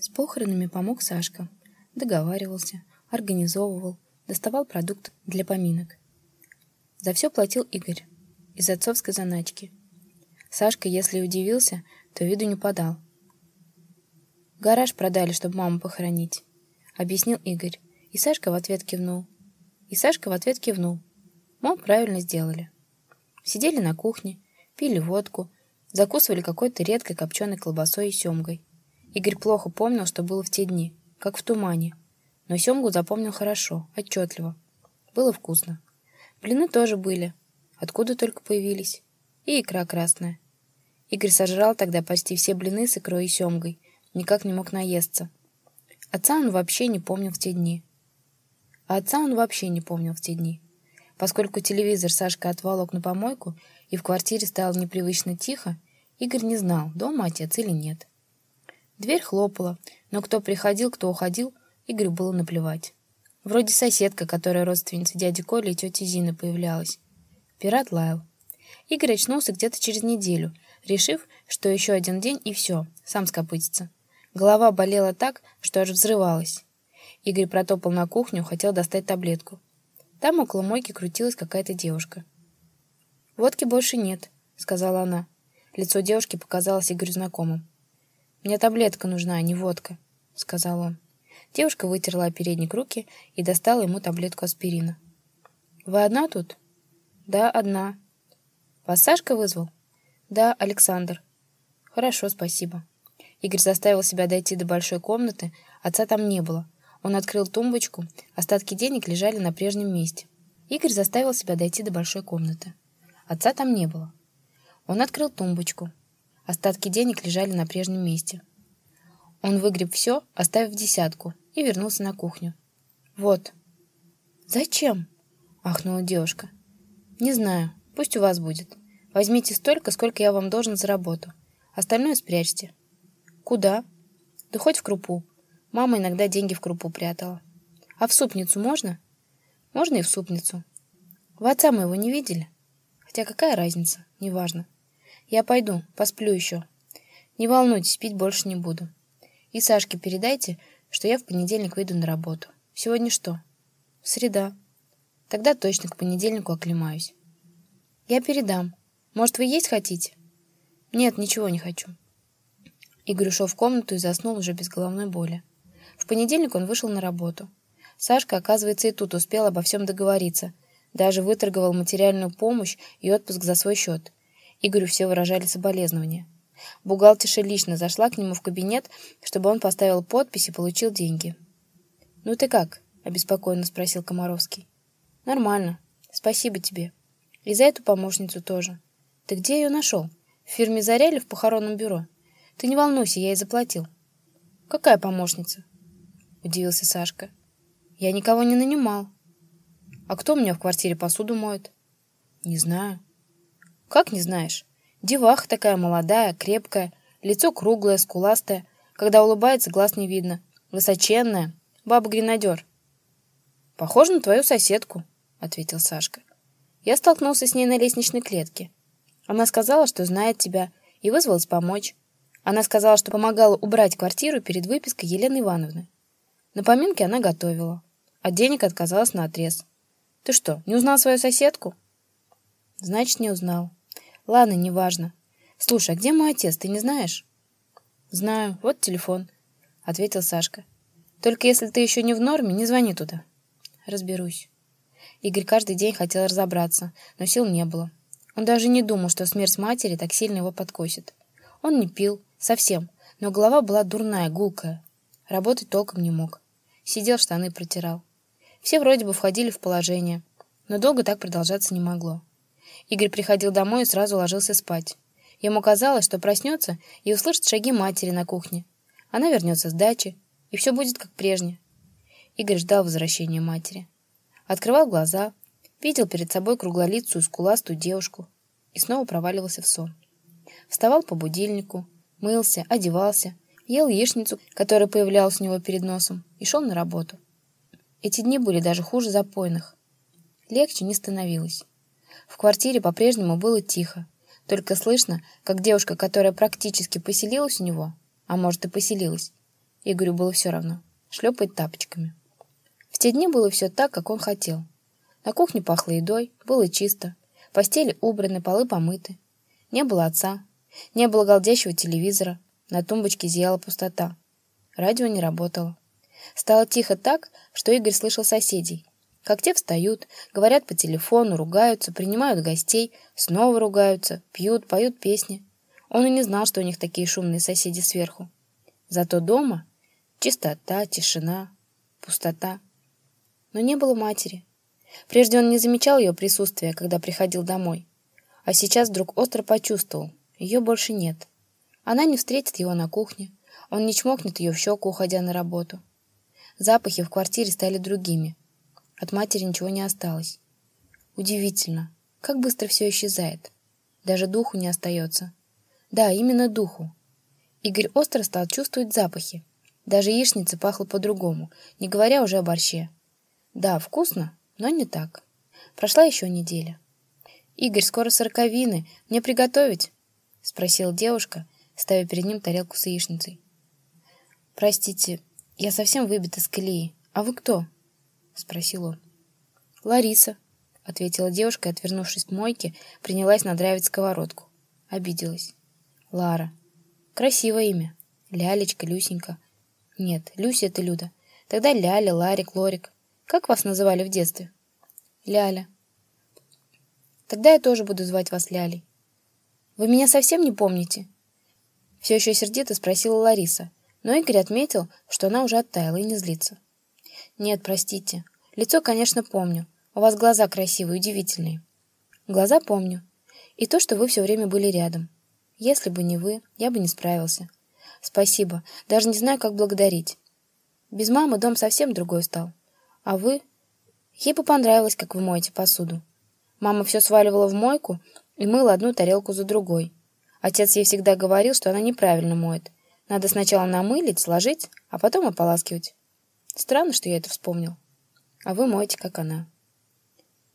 С похоронами помог Сашка. Договаривался, организовывал, доставал продукт для поминок. За все платил Игорь из отцовской заначки. Сашка, если удивился, то виду не подал. «Гараж продали, чтобы маму похоронить», — объяснил Игорь. И Сашка в ответ кивнул. И Сашка в ответ кивнул. Мол, правильно сделали. Сидели на кухне, пили водку, закусывали какой-то редкой копченой колбасой и семгой. Игорь плохо помнил, что было в те дни, как в тумане. Но семгу запомнил хорошо, отчетливо. Было вкусно. Блины тоже были. Откуда только появились. И икра красная. Игорь сожрал тогда почти все блины с икрой и семгой. Никак не мог наесться. Отца он вообще не помнил в те дни. А отца он вообще не помнил в те дни. Поскольку телевизор Сашка отволок на помойку, и в квартире стало непривычно тихо, Игорь не знал, дома отец или нет. Дверь хлопала, но кто приходил, кто уходил, Игорю было наплевать. Вроде соседка, которая родственница дяди Коли и тети Зины появлялась. Пират лаял. Игорь очнулся где-то через неделю, решив, что еще один день и все, сам скопытится. Голова болела так, что аж взрывалась. Игорь протопал на кухню, хотел достать таблетку. Там около мойки крутилась какая-то девушка. «Водки больше нет», — сказала она. Лицо девушки показалось Игорю знакомым. «Мне таблетка нужна, а не водка», — сказал он. Девушка вытерла о передник руки и достала ему таблетку аспирина. «Вы одна тут?» «Да, одна». «Вас Сашка вызвал?» «Да, Александр». «Хорошо, спасибо». Игорь заставил себя дойти до большой комнаты, отца там не было. Он открыл тумбочку, остатки денег лежали на прежнем месте. Игорь заставил себя дойти до большой комнаты. Отца там не было. Он открыл тумбочку. Остатки денег лежали на прежнем месте. Он выгреб все, оставив десятку, и вернулся на кухню. «Вот». «Зачем?» — ахнула девушка. «Не знаю. Пусть у вас будет. Возьмите столько, сколько я вам должен за работу. Остальное спрячьте». «Куда?» «Да хоть в крупу. Мама иногда деньги в крупу прятала». «А в супницу можно?» «Можно и в супницу». «Вы отца моего не видели?» «Хотя какая разница? Неважно. Я пойду, посплю еще. Не волнуйтесь, пить больше не буду. И Сашке передайте, что я в понедельник выйду на работу. Сегодня что? Среда. Тогда точно к понедельнику оклемаюсь. Я передам. Может, вы есть хотите? Нет, ничего не хочу. Игорь ушел в комнату и заснул уже без головной боли. В понедельник он вышел на работу. Сашка, оказывается, и тут успел обо всем договориться. Даже выторговал материальную помощь и отпуск за свой счет. Игорю все выражали соболезнования. Бухгалтерша лично зашла к нему в кабинет, чтобы он поставил подпись и получил деньги. «Ну ты как?» — обеспокоенно спросил Комаровский. «Нормально. Спасибо тебе. И за эту помощницу тоже. Ты где ее нашел? В фирме «Заря» или в похоронном бюро? Ты не волнуйся, я ей заплатил». «Какая помощница?» — удивился Сашка. «Я никого не нанимал». «А кто у меня в квартире посуду моет?» «Не знаю». «Как не знаешь? Деваха такая молодая, крепкая, лицо круглое, скуластое. Когда улыбается, глаз не видно. Высоченная. Баба-гренадер. «Похоже на твою соседку», — ответил Сашка. «Я столкнулся с ней на лестничной клетке. Она сказала, что знает тебя, и вызвалась помочь. Она сказала, что помогала убрать квартиру перед выпиской Елены Ивановны. На поминке она готовила. От денег отказалась на отрез. Ты что, не узнал свою соседку? Значит, не узнал. Ладно, неважно. Слушай, а где мой отец, ты не знаешь? Знаю, вот телефон, ответил Сашка. Только если ты еще не в норме, не звони туда. Разберусь. Игорь каждый день хотел разобраться, но сил не было. Он даже не думал, что смерть матери так сильно его подкосит. Он не пил, совсем, но голова была дурная, гулкая. Работать толком не мог. Сидел, штаны протирал. Все вроде бы входили в положение, но долго так продолжаться не могло. Игорь приходил домой и сразу ложился спать. Ему казалось, что проснется и услышит шаги матери на кухне. Она вернется с дачи, и все будет как прежде. Игорь ждал возвращения матери. Открывал глаза, видел перед собой круглолицую, скуластую девушку и снова проваливался в сон. Вставал по будильнику, мылся, одевался, ел яичницу, которая появлялась у него перед носом, и шел на работу. Эти дни были даже хуже запойных. Легче не становилось. В квартире по-прежнему было тихо. Только слышно, как девушка, которая практически поселилась у него, а может и поселилась, Игорю было все равно. Шлепает тапочками. В те дни было все так, как он хотел. На кухне пахло едой, было чисто. Постели убраны, полы помыты. Не было отца. Не было голдящего телевизора. На тумбочке зияла пустота. Радио не работало. Стало тихо так, что Игорь слышал соседей. Как те встают, говорят по телефону, ругаются, принимают гостей, снова ругаются, пьют, поют песни. Он и не знал, что у них такие шумные соседи сверху. Зато дома чистота, тишина, пустота. Но не было матери. Прежде он не замечал ее присутствия, когда приходил домой. А сейчас вдруг остро почувствовал, ее больше нет. Она не встретит его на кухне, он не чмокнет ее в щеку, уходя на работу. Запахи в квартире стали другими. От матери ничего не осталось. Удивительно, как быстро все исчезает. Даже духу не остается. Да, именно духу. Игорь остро стал чувствовать запахи. Даже яичница пахла по-другому, не говоря уже о борще. Да, вкусно, но не так. Прошла еще неделя. «Игорь, скоро сороковины. Мне приготовить?» — спросила девушка, ставя перед ним тарелку с яичницей. «Простите, я совсем выбит из колеи. А вы кто?» — спросил он. «Лариса», — ответила девушка отвернувшись к мойке, принялась надраивать сковородку. Обиделась. «Лара. Красивое имя. Лялечка, Люсенька. Нет, Люся — это Люда. Тогда Ляля, Ларик, Лорик. Как вас называли в детстве? Ляля. Тогда я тоже буду звать вас Лялей. Вы меня совсем не помните? Все еще сердито спросила Лариса, но Игорь отметил, что она уже оттаяла и не злится. Нет, простите. Лицо, конечно, помню. У вас глаза красивые, удивительные. Глаза помню. И то, что вы все время были рядом. Если бы не вы, я бы не справился. Спасибо. Даже не знаю, как благодарить. Без мамы дом совсем другой стал. А вы? Ей бы понравилось, как вы моете посуду. Мама все сваливала в мойку и мыла одну тарелку за другой. Отец ей всегда говорил, что она неправильно моет. Надо сначала намылить, сложить, а потом ополаскивать. Странно, что я это вспомнил. А вы моете, как она.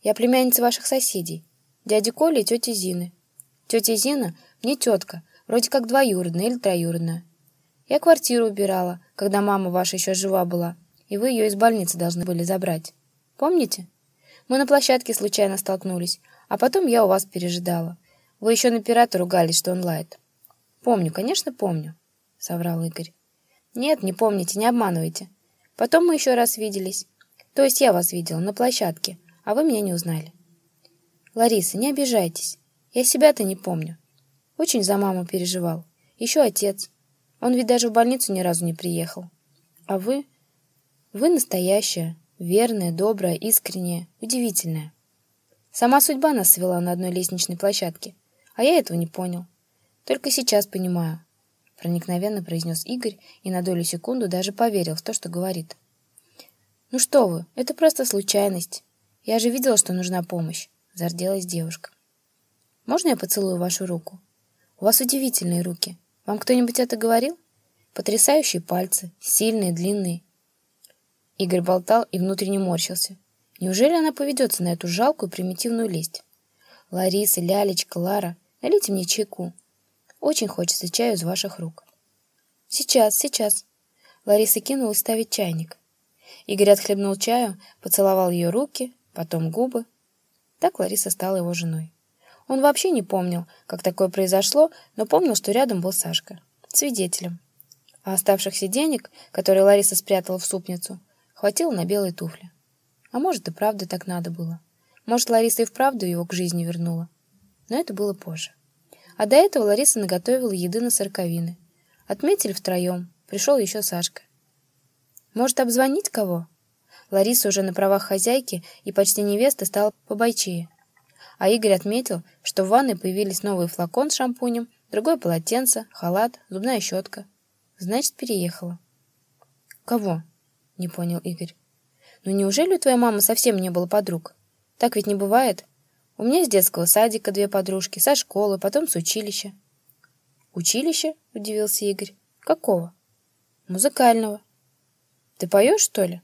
Я племянница ваших соседей, дяди Коли и тети Зины. Тетя Зина мне тетка, вроде как двоюродная или троюродная. Я квартиру убирала, когда мама ваша еще жива была и вы ее из больницы должны были забрать. Помните? Мы на площадке случайно столкнулись, а потом я у вас пережидала. Вы еще на пирата ругались, что он лает. Помню, конечно, помню, — соврал Игорь. Нет, не помните, не обманывайте. Потом мы еще раз виделись. То есть я вас видела на площадке, а вы меня не узнали. Лариса, не обижайтесь. Я себя-то не помню. Очень за маму переживал. Еще отец. Он ведь даже в больницу ни разу не приехал. А вы... Вы настоящая, верная, добрая, искренняя, удивительная. Сама судьба нас свела на одной лестничной площадке, а я этого не понял. Только сейчас понимаю, проникновенно произнес Игорь и на долю секунду даже поверил в то, что говорит. Ну что вы, это просто случайность. Я же видела, что нужна помощь, зарделась девушка. Можно я поцелую вашу руку? У вас удивительные руки. Вам кто-нибудь это говорил? Потрясающие пальцы, сильные, длинные. Игорь болтал и внутренне морщился. Неужели она поведется на эту жалкую примитивную лесть? Лариса, Лялечка, Лара, налейте мне чайку. Очень хочется чаю из ваших рук. Сейчас, сейчас. Лариса кинулась ставить чайник. Игорь отхлебнул чаю, поцеловал ее руки, потом губы. Так Лариса стала его женой. Он вообще не помнил, как такое произошло, но помнил, что рядом был Сашка, свидетелем. А оставшихся денег, которые Лариса спрятала в супницу, Хватило на белые туфли. А может, и правда так надо было. Может, Лариса и вправду его к жизни вернула. Но это было позже. А до этого Лариса наготовила еды на сороковины. Отметили втроем. Пришел еще Сашка. Может, обзвонить кого? Лариса уже на правах хозяйки и почти невесты стала побойчее. А Игорь отметил, что в ванной появились новый флакон с шампунем, другое полотенце, халат, зубная щетка. Значит, переехала. Кого? — не понял Игорь. «Ну неужели у твоей мамы совсем не было подруг? Так ведь не бывает. У меня с детского садика две подружки, со школы, потом с училища». «Училище?» — удивился Игорь. «Какого?» «Музыкального». «Ты поешь, что ли?»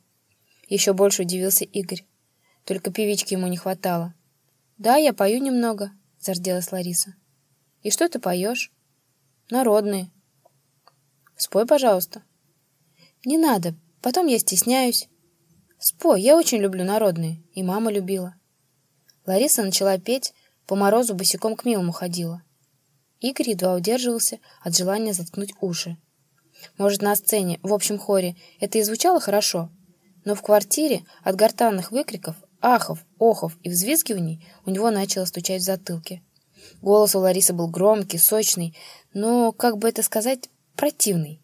Еще больше удивился Игорь. Только певички ему не хватало. «Да, я пою немного», — зарделась Лариса. «И что ты поешь?» «Народные». «Спой, пожалуйста». «Не надо, потом я стесняюсь». «Спой, я очень люблю народные, и мама любила». Лариса начала петь, по морозу босиком к милому ходила. Игорь едва удерживался от желания заткнуть уши. Может, на сцене, в общем хоре, это и звучало хорошо, но в квартире от гортанных выкриков, ахов, охов и взвизгиваний у него начало стучать в затылке. Голос у Ларисы был громкий, сочный, но, как бы это сказать, противный.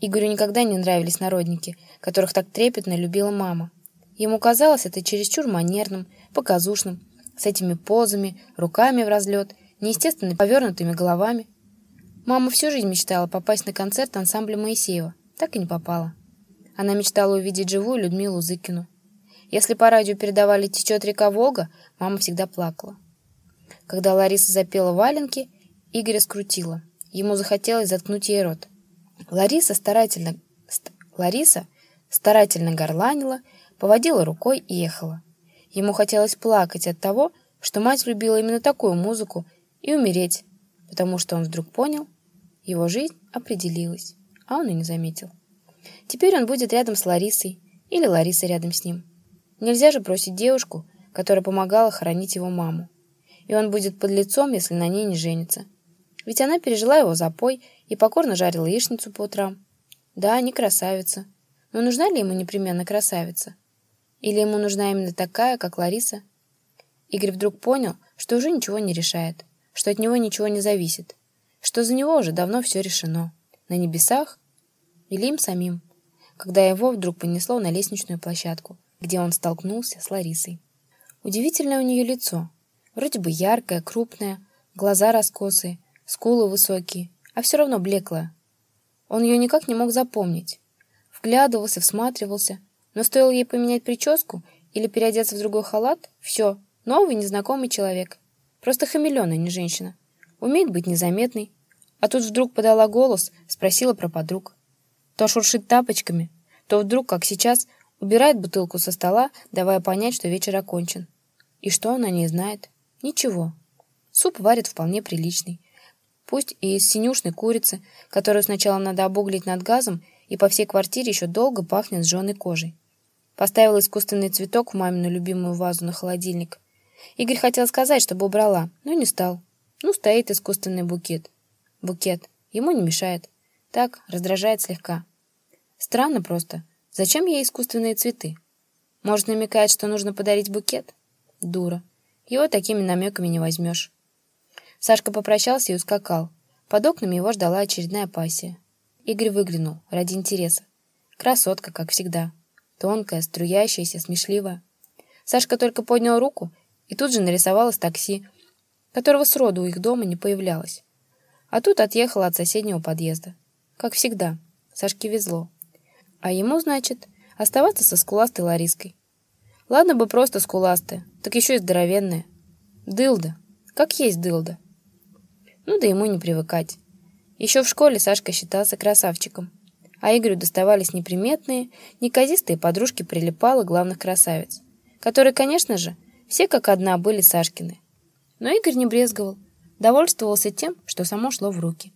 Игорю никогда не нравились народники, которых так трепетно любила мама. Ему казалось это чересчур манерным, показушным, с этими позами, руками в разлет, неестественно повернутыми головами. Мама всю жизнь мечтала попасть на концерт ансамбля Моисеева, так и не попала. Она мечтала увидеть живую Людмилу Зыкину. Если по радио передавали «Течет река Волга», мама всегда плакала. Когда Лариса запела валенки, Игоря скрутила. Ему захотелось заткнуть ей рот. Лариса старательно, ст, Лариса старательно горланила, поводила рукой и ехала. Ему хотелось плакать от того, что мать любила именно такую музыку, и умереть, потому что он вдруг понял, его жизнь определилась, а он и не заметил. Теперь он будет рядом с Ларисой, или Лариса рядом с ним. Нельзя же бросить девушку, которая помогала хоронить его маму. И он будет под лицом, если на ней не женится. Ведь она пережила его запой и покорно жарила яичницу по утрам. Да, не красавица. Но нужна ли ему непременно красавица? Или ему нужна именно такая, как Лариса? Игорь вдруг понял, что уже ничего не решает, что от него ничего не зависит, что за него уже давно все решено. На небесах или им самим, когда его вдруг понесло на лестничную площадку, где он столкнулся с Ларисой. Удивительное у нее лицо. Вроде бы яркое, крупное, глаза раскосые, скулы высокие, а все равно блеклое. Он ее никак не мог запомнить. Вглядывался, всматривался, но стоило ей поменять прическу или переодеться в другой халат, все, новый незнакомый человек. Просто хамелеон, а не женщина. Умеет быть незаметной. А тут вдруг подала голос, спросила про подруг. То шуршит тапочками, то вдруг, как сейчас, убирает бутылку со стола, давая понять, что вечер окончен. И что он о ней знает? Ничего. Суп варит вполне приличный. Пусть и из синюшной курицы, которую сначала надо обуглить над газом, и по всей квартире еще долго пахнет сжженной кожей. Поставил искусственный цветок в мамину любимую вазу на холодильник. Игорь хотел сказать, чтобы убрала, но не стал. Ну, стоит искусственный букет. Букет. Ему не мешает. Так, раздражает слегка. Странно просто. Зачем ей искусственные цветы? Может, намекает, что нужно подарить букет? Дура. Его такими намеками не возьмешь. Сашка попрощался и ускакал. Под окнами его ждала очередная пассия. Игорь выглянул ради интереса. Красотка, как всегда. Тонкая, струящаяся, смешливая. Сашка только поднял руку и тут же нарисовалось такси, которого сроду у их дома не появлялось. А тут отъехала от соседнего подъезда. Как всегда, Сашке везло. А ему, значит, оставаться со скуластой Лариской. Ладно бы просто скуластая, так еще и здоровенная. Дылда. Как есть дылда. Ну да ему не привыкать. Еще в школе Сашка считался красавчиком. А Игорю доставались неприметные, неказистые подружки прилипала главных красавиц, которые, конечно же, все как одна были Сашкины. Но Игорь не брезговал, довольствовался тем, что само шло в руки.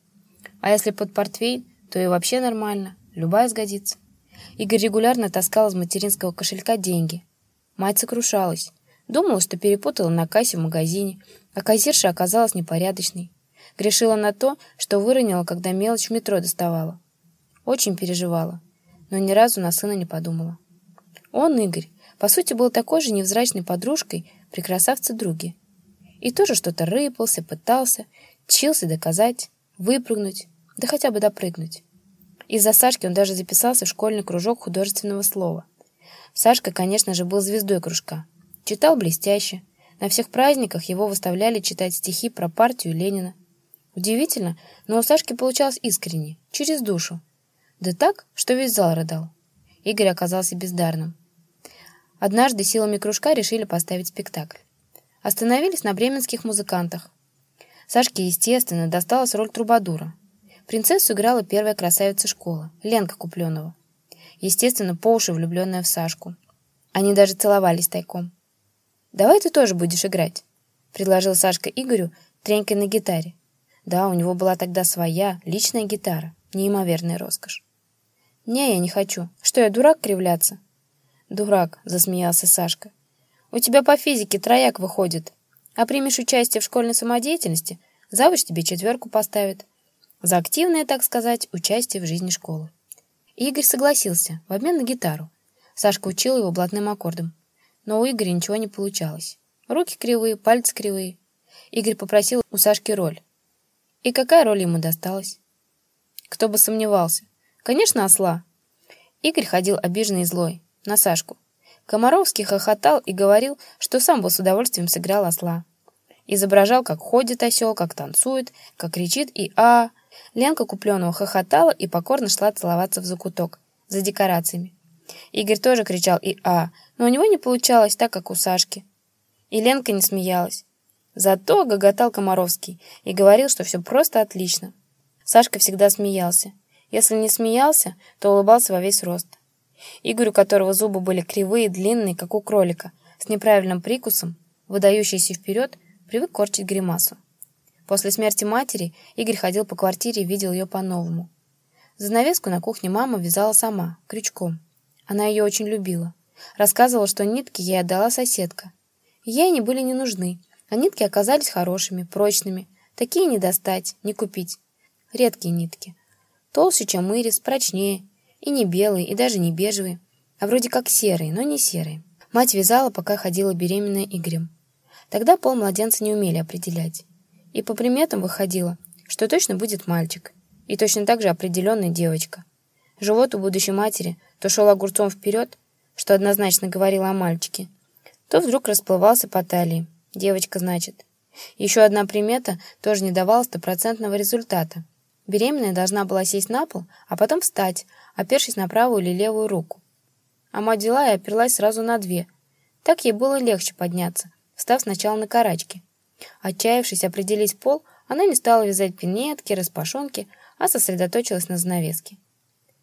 А если под портфель, то и вообще нормально, любая сгодится. Игорь регулярно таскал из материнского кошелька деньги. Мать сокрушалась. Думала, что перепутала на кассе в магазине, а кассирша оказалась непорядочной. Грешила на то, что выронила, когда мелочь в метро доставала. Очень переживала, но ни разу на сына не подумала. Он, Игорь, по сути, был такой же невзрачной подружкой при красавце-друге. И тоже что-то рыпался, пытался, чился доказать, выпрыгнуть, да хотя бы допрыгнуть. Из-за Сашки он даже записался в школьный кружок художественного слова. Сашка, конечно же, был звездой кружка. Читал блестяще. На всех праздниках его выставляли читать стихи про партию Ленина. Удивительно, но у Сашки получалось искренне, через душу. Да так, что весь зал рыдал. Игорь оказался бездарным. Однажды силами кружка решили поставить спектакль. Остановились на бременских музыкантах. Сашке, естественно, досталась роль трубадура. Принцессу играла первая красавица школы, Ленка Купленова. Естественно, по уши влюбленная в Сашку. Они даже целовались тайком. «Давай ты тоже будешь играть», — предложил Сашка Игорю, тренькой на гитаре. Да, у него была тогда своя, личная гитара, неимоверная роскошь. «Не, я не хочу. Что, я дурак кривляться?» «Дурак», — засмеялся Сашка. «У тебя по физике трояк выходит. А примешь участие в школьной самодеятельности, завуч тебе четверку поставит. За активное, так сказать, участие в жизни школы». Игорь согласился в обмен на гитару. Сашка учил его блатным аккордом. Но у Игоря ничего не получалось. Руки кривые, пальцы кривые. Игорь попросил у Сашки роль. И какая роль ему досталась? Кто бы сомневался. Конечно, осла. Игорь ходил обиженный и злой. На Сашку. Комаровский хохотал и говорил, что сам бы с удовольствием сыграл осла. Изображал, как ходит осел, как танцует, как кричит и а, Ленка Купленова хохотала и покорно шла целоваться в закуток, за декорациями. Игорь тоже кричал и а, но у него не получалось так, как у Сашки. И Ленка не смеялась. Зато гоготал Комаровский и говорил, что все просто отлично. Сашка всегда смеялся. Если не смеялся, то улыбался во весь рост. Игорь, у которого зубы были кривые, длинные, как у кролика, с неправильным прикусом, выдающийся вперед, привык корчить гримасу. После смерти матери Игорь ходил по квартире и видел ее по-новому. Занавеску на кухне мама вязала сама, крючком. Она ее очень любила. Рассказывала, что нитки ей отдала соседка. Ей они были не нужны, а нитки оказались хорошими, прочными. Такие не достать, не купить. Редкие нитки. Толще, чем ирис, прочнее. И не белые, и даже не бежевые. А вроде как серые, но не серые. Мать вязала, пока ходила беременная Игорем. Тогда пол младенца не умели определять. И по приметам выходило, что точно будет мальчик. И точно так же определенная девочка. Живот у будущей матери то шел огурцом вперед, что однозначно говорило о мальчике, то вдруг расплывался по талии. Девочка, значит. Еще одна примета тоже не давала стопроцентного результата. Беременная должна была сесть на пол, а потом встать, опершись на правую или левую руку. А мать дела и оперлась сразу на две. Так ей было легче подняться, встав сначала на карачки. Отчаявшись определить пол, она не стала вязать пинетки, распашонки, а сосредоточилась на занавеске.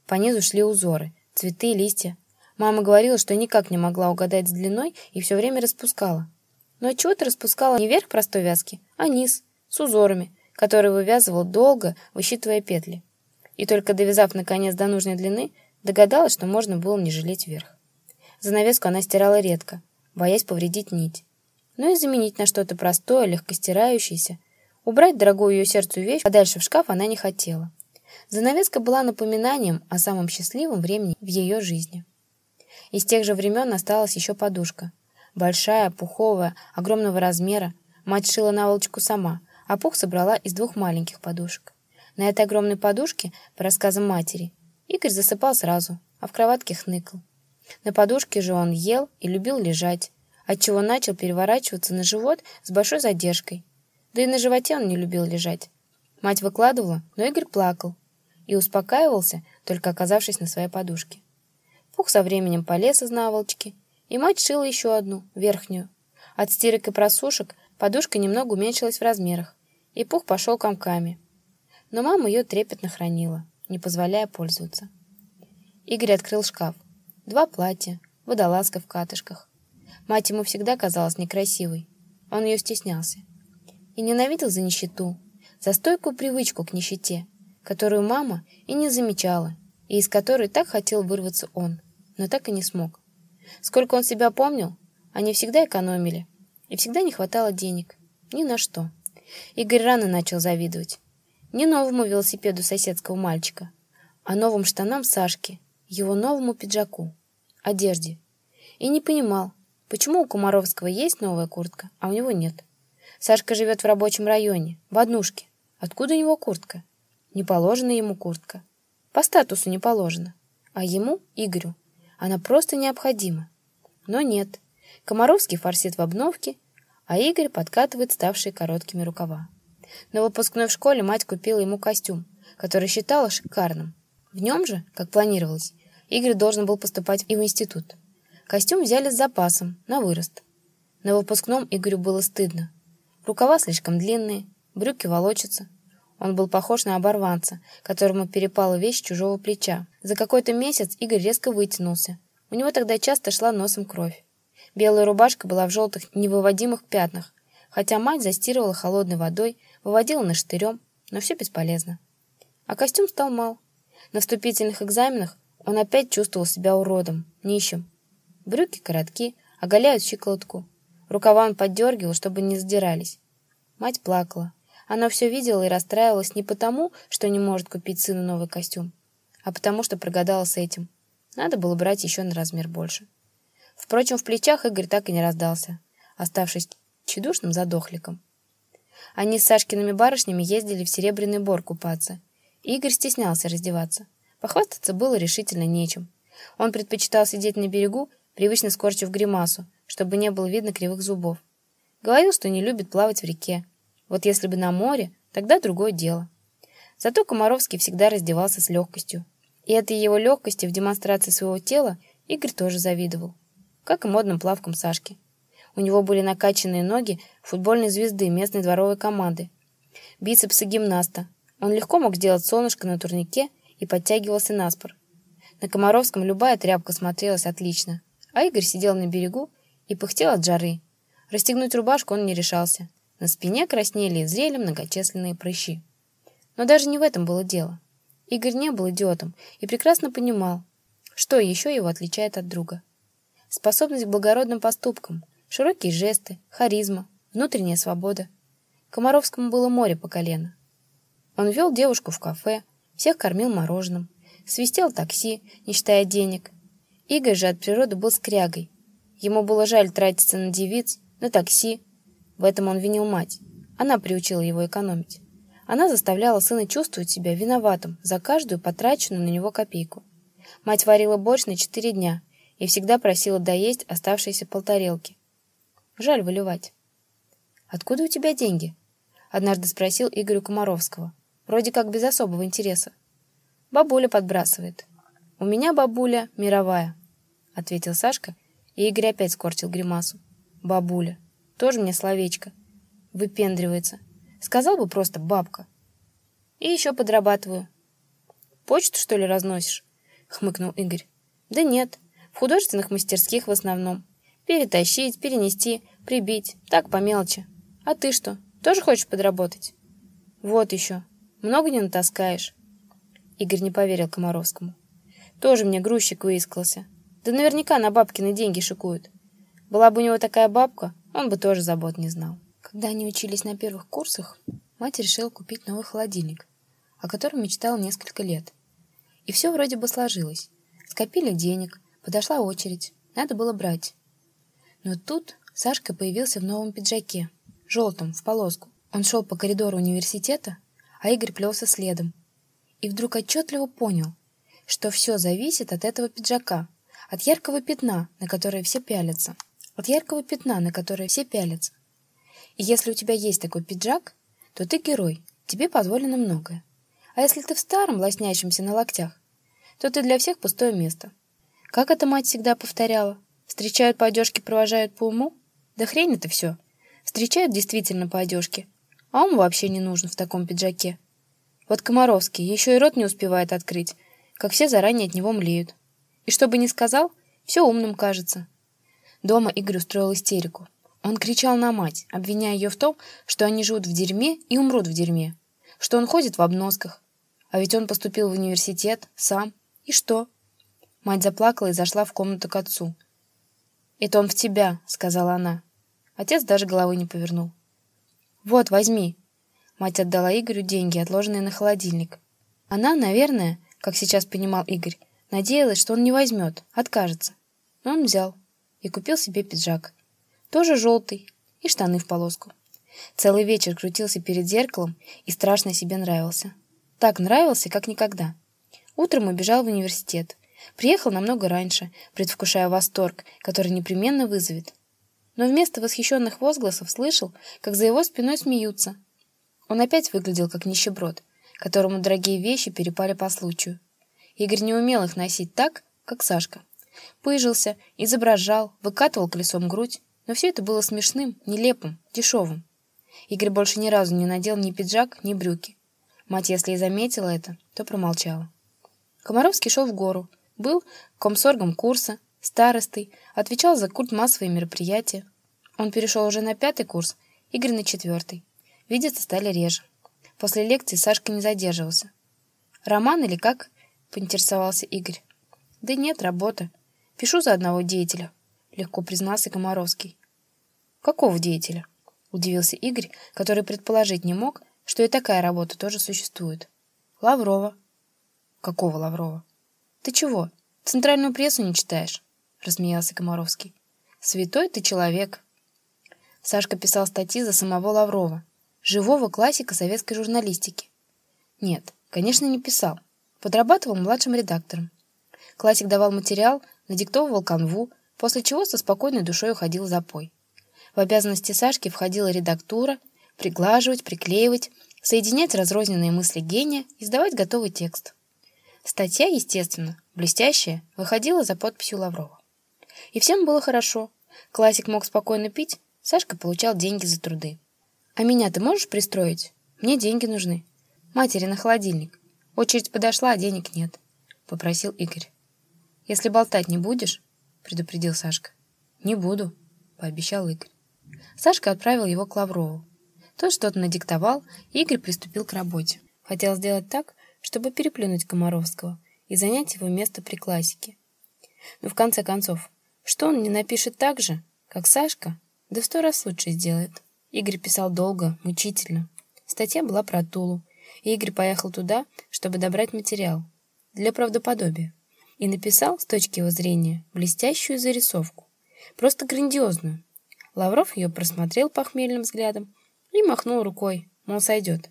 По низу шли узоры, цветы, листья. Мама говорила, что никак не могла угадать с длиной и все время распускала. Но отчего-то распускала не верх простой вязки, а низ, с узорами, которые вывязывал долго, высчитывая петли. И только довязав наконец до нужной длины, догадалась, что можно было не жалеть верх. Занавеску она стирала редко, боясь повредить нить. Но и заменить на что-то простое, легкостирающееся, убрать дорогую ее сердцу вещь подальше в шкаф она не хотела. Занавеска была напоминанием о самом счастливом времени в ее жизни. Из тех же времен осталась еще подушка — Большая, пуховая, огромного размера. Мать шила наволочку сама, а пух собрала из двух маленьких подушек. На этой огромной подушке, по рассказам матери, Игорь засыпал сразу, а в кроватке хныкал. На подушке же он ел и любил лежать, отчего начал переворачиваться на живот с большой задержкой. Да и на животе он не любил лежать. Мать выкладывала, но Игорь плакал и успокаивался, только оказавшись на своей подушке. Пух со временем полез из наволочки и мать шила еще одну, верхнюю. От стирок и просушек подушка немного уменьшилась в размерах, и пух пошел комками. Но мама ее трепетно хранила, не позволяя пользоваться. Игорь открыл шкаф. Два платья, водолазка в катышках. Мать ему всегда казалась некрасивой. Он ее стеснялся. И ненавидел за нищету, за стойкую привычку к нищете, которую мама и не замечала, и из которой так хотел вырваться он, но так и не смог. Сколько он себя помнил, они всегда экономили. И всегда не хватало денег. Ни на что. Игорь рано начал завидовать. Не новому велосипеду соседского мальчика, а новым штанам Сашки, его новому пиджаку, одежде. И не понимал, почему у Комаровского есть новая куртка, а у него нет. Сашка живет в рабочем районе, в однушке. Откуда у него куртка? Не положена ему куртка. По статусу не положено. А ему, Игорю, она просто необходима. Но нет. Комаровский форсит в обновке, а Игорь подкатывает ставшие короткими рукава. На выпускной в школе мать купила ему костюм, который считала шикарным. В нем же, как планировалось, Игорь должен был поступать и в институт. Костюм взяли с запасом, на вырост. На выпускном Игорю было стыдно. Рукава слишком длинные, брюки волочатся, он был похож на оборванца, которому перепала вещь чужого плеча. За какой-то месяц Игорь резко вытянулся. У него тогда часто шла носом кровь. Белая рубашка была в желтых невыводимых пятнах, хотя мать застирывала холодной водой, выводила на штырем, но все бесполезно. А костюм стал мал. На вступительных экзаменах Он опять чувствовал себя уродом, нищим. Брюки коротки, оголяют щиколотку. Рукава он поддергивал, чтобы не задирались. Мать плакала. Она все видела и расстраивалась не потому, что не может купить сыну новый костюм, а потому что прогадала с этим. Надо было брать еще на размер больше. Впрочем, в плечах Игорь так и не раздался, оставшись чудушным задохликом. Они с Сашкиными барышнями ездили в Серебряный Бор купаться. Игорь стеснялся раздеваться. Похвастаться было решительно нечем. Он предпочитал сидеть на берегу, привычно скорчив гримасу, чтобы не было видно кривых зубов. Говорил, что не любит плавать в реке, вот если бы на море, тогда другое дело. Зато Комаровский всегда раздевался с легкостью. И этой его легкости в демонстрации своего тела Игорь тоже завидовал. Как и модным плавкам Сашки. У него были накачанные ноги футбольной звезды местной дворовой команды. Бицепсы гимнаста. Он легко мог сделать солнышко на турнике и подтягивался на спор. На Комаровском любая тряпка смотрелась отлично. А Игорь сидел на берегу и пыхтел от жары. Расстегнуть рубашку он не решался. На спине краснели и зрели многочисленные прыщи. Но даже не в этом было дело. Игорь не был идиотом и прекрасно понимал, что еще его отличает от друга. Способность к благородным поступкам, широкие жесты, харизма, внутренняя свобода. Комаровскому было море по колено. Он вел девушку в кафе, всех кормил мороженым, свистел такси, не считая денег. Игорь же от природы был скрягой. Ему было жаль тратиться на девиц, на такси, в этом он винил мать. Она приучила его экономить. Она заставляла сына чувствовать себя виноватым за каждую потраченную на него копейку. Мать варила борщ на четыре дня и всегда просила доесть оставшиеся полторелки. Жаль выливать. «Откуда у тебя деньги?» — однажды спросил Игорю Комаровского, вроде как без особого интереса. «Бабуля подбрасывает». «У меня бабуля мировая», — ответил Сашка, и Игорь опять скорчил гримасу. «Бабуля». Тоже мне словечко. Выпендривается. Сказал бы просто «бабка». И еще подрабатываю. Почту, что ли, разносишь? Хмыкнул Игорь. Да нет, художественных мастерских в основном. Перетащить, перенести, прибить. Так, по мелочи. А ты что, тоже хочешь подработать? Вот еще. Много не натаскаешь. Игорь не поверил Комаровскому. Тоже мне грузчик выискался. Да наверняка на бабкины деньги шикуют. Была бы у него такая бабка, он бы тоже забот не знал. Когда они учились на первых курсах, мать решила купить новый холодильник, о котором мечтала несколько лет. И все вроде бы сложилось. Скопили денег, подошла очередь, надо было брать. Но тут Сашка появился в новом пиджаке, желтом, в полоску. Он шел по коридору университета, а Игорь плелся следом. И вдруг отчетливо понял, что все зависит от этого пиджака, от яркого пятна, на которое все пялятся от яркого пятна, на которое все пялятся. И если у тебя есть такой пиджак, то ты герой, тебе позволено многое. А если ты в старом, лоснящемся на локтях, то ты для всех пустое место. Как эта мать всегда повторяла? Встречают по одежке, провожают по уму? Да хрень это все. Встречают действительно по одежке, а ум вообще не нужен в таком пиджаке. Вот Комаровский еще и рот не успевает открыть, как все заранее от него млеют. И что бы ни сказал, все умным кажется. Дома Игорь устроил истерику. Он кричал на мать, обвиняя ее в том, что они живут в дерьме и умрут в дерьме, что он ходит в обносках. А ведь он поступил в университет сам. И что? Мать заплакала и зашла в комнату к отцу. «Это он в тебя», — сказала она. Отец даже головы не повернул. «Вот, возьми». Мать отдала Игорю деньги, отложенные на холодильник. Она, наверное, как сейчас понимал Игорь, надеялась, что он не возьмет, откажется. Но он взял и купил себе пиджак. Тоже желтый и штаны в полоску. Целый вечер крутился перед зеркалом и страшно себе нравился. Так нравился, как никогда. Утром убежал в университет. Приехал намного раньше, предвкушая восторг, который непременно вызовет. Но вместо восхищенных возгласов слышал, как за его спиной смеются. Он опять выглядел как нищеброд, которому дорогие вещи перепали по случаю. Игорь не умел их носить так, как Сашка. Пыжился, изображал, выкатывал колесом грудь, но все это было смешным, нелепым, дешевым. Игорь больше ни разу не надел ни пиджак, ни брюки. Мать, если и заметила это, то промолчала. Комаровский шел в гору, был комсоргом курса, старостой, отвечал за культ массовые мероприятия. Он перешел уже на пятый курс, Игорь на четвертый. Видеться стали реже. После лекции Сашка не задерживался. «Роман или как?» — поинтересовался Игорь. Да нет, работа. Пишу за одного деятеля, легко признался Комаровский. Какого деятеля? Удивился Игорь, который предположить не мог, что и такая работа тоже существует. Лаврова. Какого Лаврова? Ты чего, центральную прессу не читаешь? Рассмеялся Комаровский. Святой ты человек. Сашка писал статьи за самого Лаврова, живого классика советской журналистики. Нет, конечно, не писал. Подрабатывал младшим редактором. Классик давал материал, надиктовывал канву, после чего со спокойной душой уходил в запой. В обязанности Сашки входила редактура, приглаживать, приклеивать, соединять разрозненные мысли гения и сдавать готовый текст. Статья, естественно, блестящая, выходила за подписью Лаврова. И всем было хорошо. Классик мог спокойно пить, Сашка получал деньги за труды. «А меня ты можешь пристроить? Мне деньги нужны. Матери на холодильник. Очередь подошла, а денег нет», — попросил Игорь. «Если болтать не будешь», — предупредил Сашка. «Не буду», — пообещал Игорь. Сашка отправил его к Лаврову. Тот что-то надиктовал, и Игорь приступил к работе. Хотел сделать так, чтобы переплюнуть Комаровского и занять его место при классике. Но в конце концов, что он не напишет так же, как Сашка, да в сто раз лучше сделает. Игорь писал долго, мучительно. Статья была про Тулу, и Игорь поехал туда, чтобы добрать материал. Для правдоподобия. И написал, с точки его зрения, блестящую зарисовку. Просто грандиозную. Лавров ее просмотрел похмельным взглядом и махнул рукой, мол, сойдет.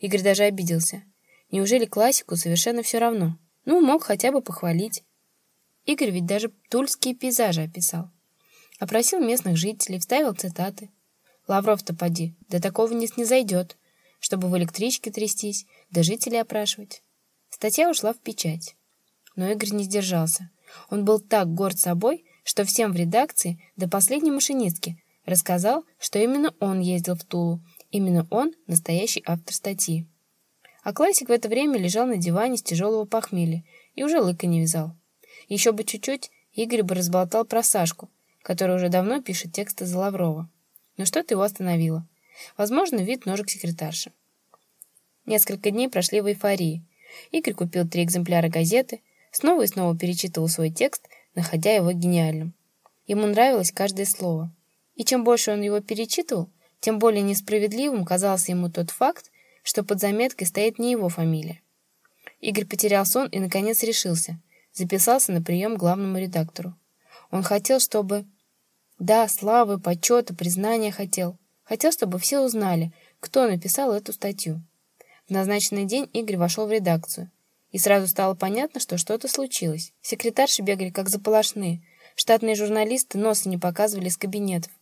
Игорь даже обиделся. Неужели классику совершенно все равно? Ну, мог хотя бы похвалить. Игорь ведь даже тульские пейзажи описал. Опросил местных жителей, вставил цитаты. Лавров-то поди, до такого не снизойдет, чтобы в электричке трястись, да жителей опрашивать. Статья ушла в печать. Но Игорь не сдержался. Он был так горд собой, что всем в редакции, до последней машинистки, рассказал, что именно он ездил в Тулу, именно он настоящий автор статьи. А классик в это время лежал на диване с тяжелого похмелья и уже лыка не вязал. Еще бы чуть-чуть, Игорь бы разболтал про Сашку, который уже давно пишет тексты за Лаврова. Но что-то его остановило. Возможно, вид ножек секретарши. Несколько дней прошли в эйфории. Игорь купил три экземпляра газеты, снова и снова перечитывал свой текст, находя его гениальным. Ему нравилось каждое слово. И чем больше он его перечитывал, тем более несправедливым казался ему тот факт, что под заметкой стоит не его фамилия. Игорь потерял сон и, наконец, решился. Записался на прием главному редактору. Он хотел, чтобы... Да, славы, почета, признания хотел. Хотел, чтобы все узнали, кто написал эту статью. В назначенный день Игорь вошел в редакцию. И сразу стало понятно, что что-то случилось. Секретарши бегали как заполошные. Штатные журналисты носа не показывали из кабинетов.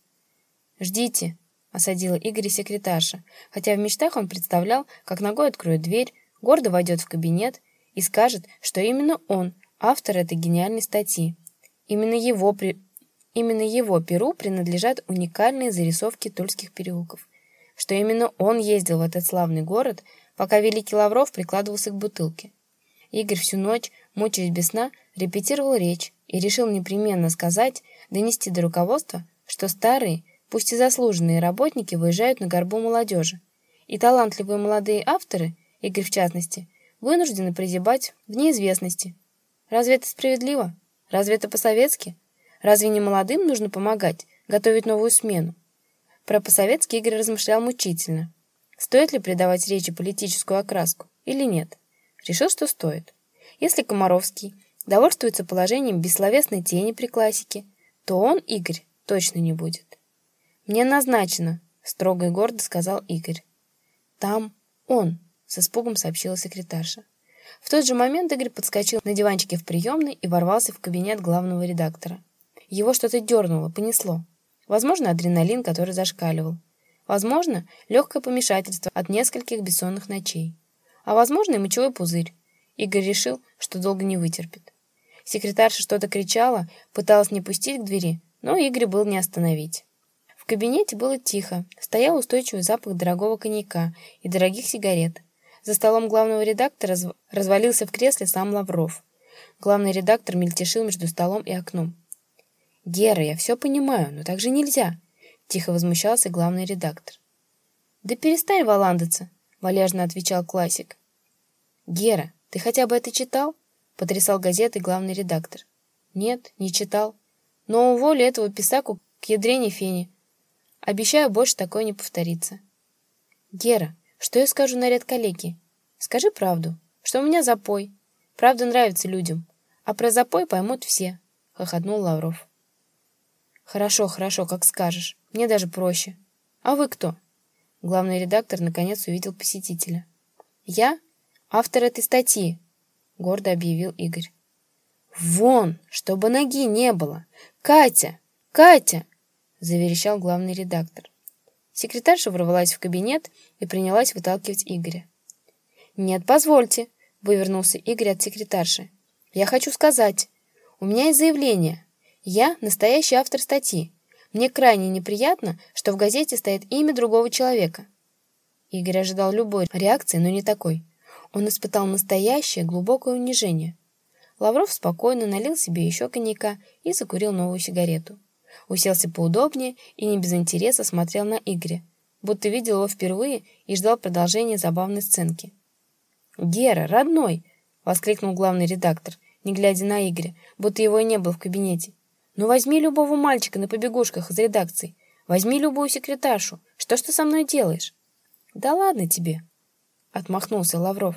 «Ждите», — осадила Игорь секретарша, хотя в мечтах он представлял, как ногой откроет дверь, гордо войдет в кабинет и скажет, что именно он автор этой гениальной статьи. Именно его, при... именно его перу принадлежат уникальные зарисовки тульских переулков, что именно он ездил в этот славный город, пока Великий Лавров прикладывался к бутылке. Игорь всю ночь, мучаясь без сна, репетировал речь и решил непременно сказать, донести до руководства, что старые, пусть и заслуженные работники выезжают на горбу молодежи, и талантливые молодые авторы, Игорь в частности, вынуждены прозябать в неизвестности. Разве это справедливо? Разве это по-советски? Разве не молодым нужно помогать, готовить новую смену? Про по-советски Игорь размышлял мучительно. Стоит ли придавать речи политическую окраску или нет? Решил, что стоит. Если Комаровский довольствуется положением бессловесной тени при классике, то он, Игорь, точно не будет. «Мне назначено», — строго и гордо сказал Игорь. «Там он», — с испугом сообщила секретарша. В тот же момент Игорь подскочил на диванчике в приемной и ворвался в кабинет главного редактора. Его что-то дернуло, понесло. Возможно, адреналин, который зашкаливал. Возможно, легкое помешательство от нескольких бессонных ночей. А возможно, и мочевой пузырь. Игорь решил, что долго не вытерпит. Секретарша что-то кричала, пыталась не пустить к двери, но Игорь был не остановить кабинете было тихо, стоял устойчивый запах дорогого коньяка и дорогих сигарет. За столом главного редактора развалился в кресле сам Лавров. Главный редактор мельтешил между столом и окном. «Гера, я все понимаю, но так же нельзя», — тихо возмущался главный редактор. «Да перестань валандаться», — валежно отвечал классик. «Гера, ты хотя бы это читал?» — Потрясал газетой главный редактор. Нет, не читал. Но уволю этого писаку к ядрене фени. Обещаю, больше такое не повторится. Гера, что я скажу на ряд коллеги? Скажи правду, что у меня запой. Правда нравится людям, а про запой поймут все, хохотнул Лавров. Хорошо, хорошо, как скажешь. Мне даже проще. А вы кто? Главный редактор наконец увидел посетителя. Я автор этой статьи, гордо объявил Игорь. Вон, чтобы ноги не было. Катя, Катя, заверещал главный редактор. Секретарша ворвалась в кабинет и принялась выталкивать Игоря. «Нет, позвольте», — вывернулся Игорь от секретарши. «Я хочу сказать. У меня есть заявление. Я настоящий автор статьи. Мне крайне неприятно, что в газете стоит имя другого человека». Игорь ожидал любой реакции, но не такой. Он испытал настоящее глубокое унижение. Лавров спокойно налил себе еще коньяка и закурил новую сигарету уселся поудобнее и не без интереса смотрел на Игоря, будто видел его впервые и ждал продолжения забавной сценки. «Гера, родной!» — воскликнул главный редактор, не глядя на Игоря, будто его и не было в кабинете. «Ну возьми любого мальчика на побегушках из редакции, возьми любую секретаршу. Что ж ты со мной делаешь?» «Да ладно тебе!» — отмахнулся Лавров.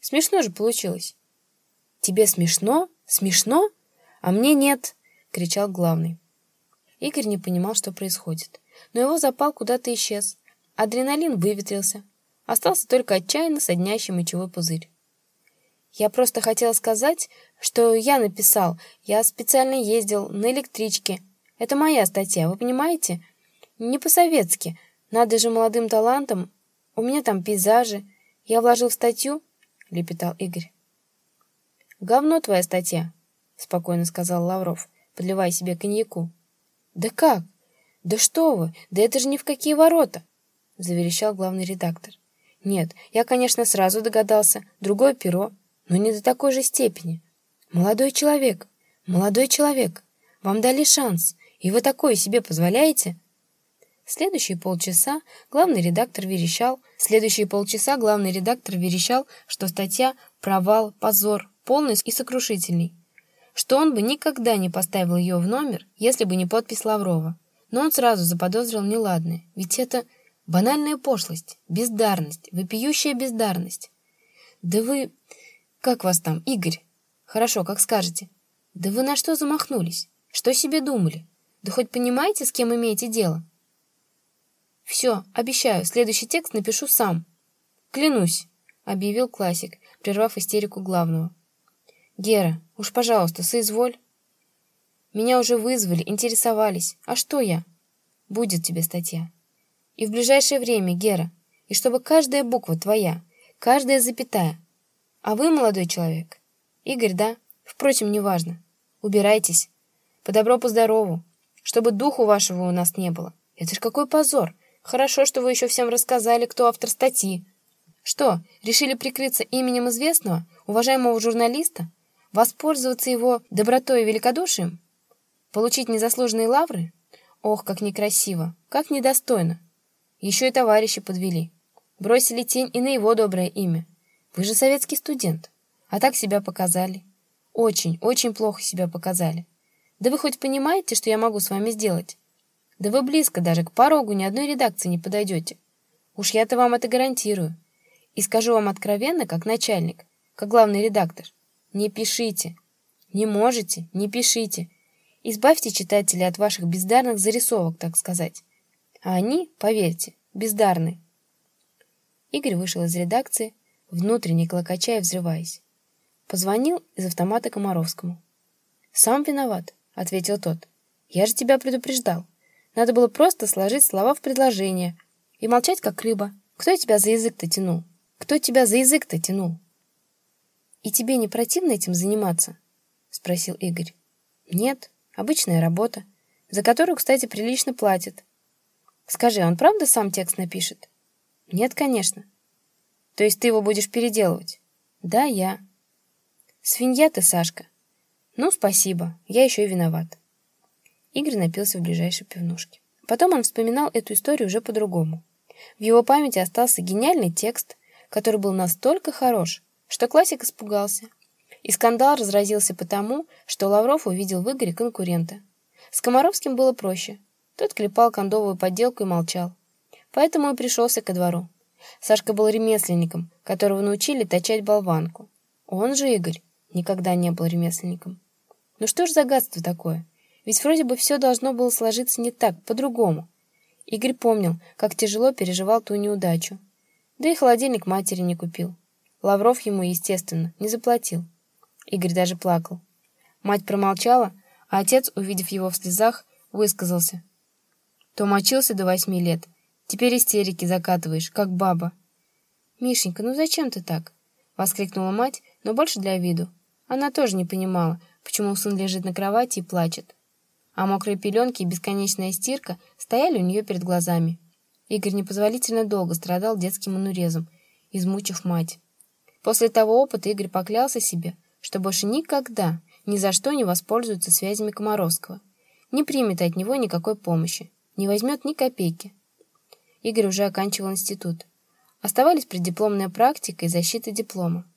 «Смешно же получилось». «Тебе смешно? Смешно? А мне нет!» — кричал главный. Игорь не понимал, что происходит. Но его запал куда-то исчез. Адреналин выветрился. Остался только отчаянно соднящий мочевой пузырь. Я просто хотела сказать, что я написал. Я специально ездил на электричке. Это моя статья, вы понимаете? Не по-советски. Надо же молодым талантам. У меня там пейзажи. Я вложил в статью, — лепетал Игорь. «Говно твоя статья», — спокойно сказал Лавров, подливая себе коньяку. «Да как? Да что вы! Да это же ни в какие ворота!» — заверещал главный редактор. «Нет, я, конечно, сразу догадался. Другое перо, но не до такой же степени. Молодой человек, молодой человек, вам дали шанс, и вы такое себе позволяете?» Следующие полчаса главный редактор верещал, следующие полчаса главный редактор верещал, что статья «Провал», «Позор», полный и сокрушительный что он бы никогда не поставил ее в номер, если бы не подпись Лаврова. Но он сразу заподозрил неладное, ведь это банальная пошлость, бездарность, вопиющая бездарность. Да вы... Как вас там, Игорь? Хорошо, как скажете. Да вы на что замахнулись? Что себе думали? Да хоть понимаете, с кем имеете дело? Все, обещаю, следующий текст напишу сам. Клянусь, объявил классик, прервав истерику главного. Гера, уж, пожалуйста, соизволь. Меня уже вызвали, интересовались. А что я? Будет тебе статья. И в ближайшее время, Гера. И чтобы каждая буква твоя, каждая запятая. А вы, молодой человек? Игорь, да? Впрочем, неважно. Убирайтесь. По добру, по здорову. Чтобы духу вашего у нас не было. Это ж какой позор. Хорошо, что вы еще всем рассказали, кто автор статьи. Что, решили прикрыться именем известного, уважаемого журналиста? Воспользоваться его добротой и великодушием? Получить незаслуженные лавры? Ох, как некрасиво, как недостойно. Еще и товарищи подвели. Бросили тень и на его доброе имя. Вы же советский студент. А так себя показали. Очень, очень плохо себя показали. Да вы хоть понимаете, что я могу с вами сделать? Да вы близко даже к порогу ни одной редакции не подойдете. Уж я-то вам это гарантирую. И скажу вам откровенно, как начальник, как главный редактор. Не пишите. Не можете, не пишите. Избавьте читателя от ваших бездарных зарисовок, так сказать. А они, поверьте, бездарны. Игорь вышел из редакции, внутренне клокоча и взрываясь. Позвонил из автомата Комаровскому. «Сам виноват», — ответил тот. «Я же тебя предупреждал. Надо было просто сложить слова в предложение и молчать, как рыба. Кто тебя за язык-то тянул? Кто тебя за язык-то тянул?» «И тебе не противно этим заниматься?» — спросил Игорь. «Нет, обычная работа, за которую, кстати, прилично платят. Скажи, он правда сам текст напишет?» «Нет, конечно». «То есть ты его будешь переделывать?» «Да, я». «Свинья ты, Сашка». «Ну, спасибо, я еще и виноват». Игорь напился в ближайшей пивнушке. Потом он вспоминал эту историю уже по-другому. В его памяти остался гениальный текст, который был настолько хорош, что классик испугался И скандал разразился потому, что Лавров увидел в Игоре конкурента. С Комаровским было проще. Тот клепал кондовую подделку и молчал. Поэтому и пришелся ко двору. Сашка был ремесленником, которого научили точать болванку. Он же, Игорь, никогда не был ремесленником. Ну что ж за гадство такое? Ведь вроде бы все должно было сложиться не так, по-другому. Игорь помнил, как тяжело переживал ту неудачу. Да и холодильник матери не купил. Лавров ему, естественно, не заплатил. Игорь даже плакал. Мать промолчала, а отец, увидев его в слезах, высказался. То мочился до восьми лет, теперь истерики закатываешь, как баба. «Мишенька, ну зачем ты так?» — воскликнула мать, но больше для виду. Она тоже не понимала, почему сын лежит на кровати и плачет. А мокрые пеленки и бесконечная стирка стояли у нее перед глазами. Игорь непозволительно долго страдал детским анурезом, измучив мать. После того опыта Игорь поклялся себе, что больше никогда, ни за что не воспользуется связями Комаровского, не примет от него никакой помощи, не возьмет ни копейки. Игорь уже оканчивал институт. Оставались преддипломная практика и защита диплома.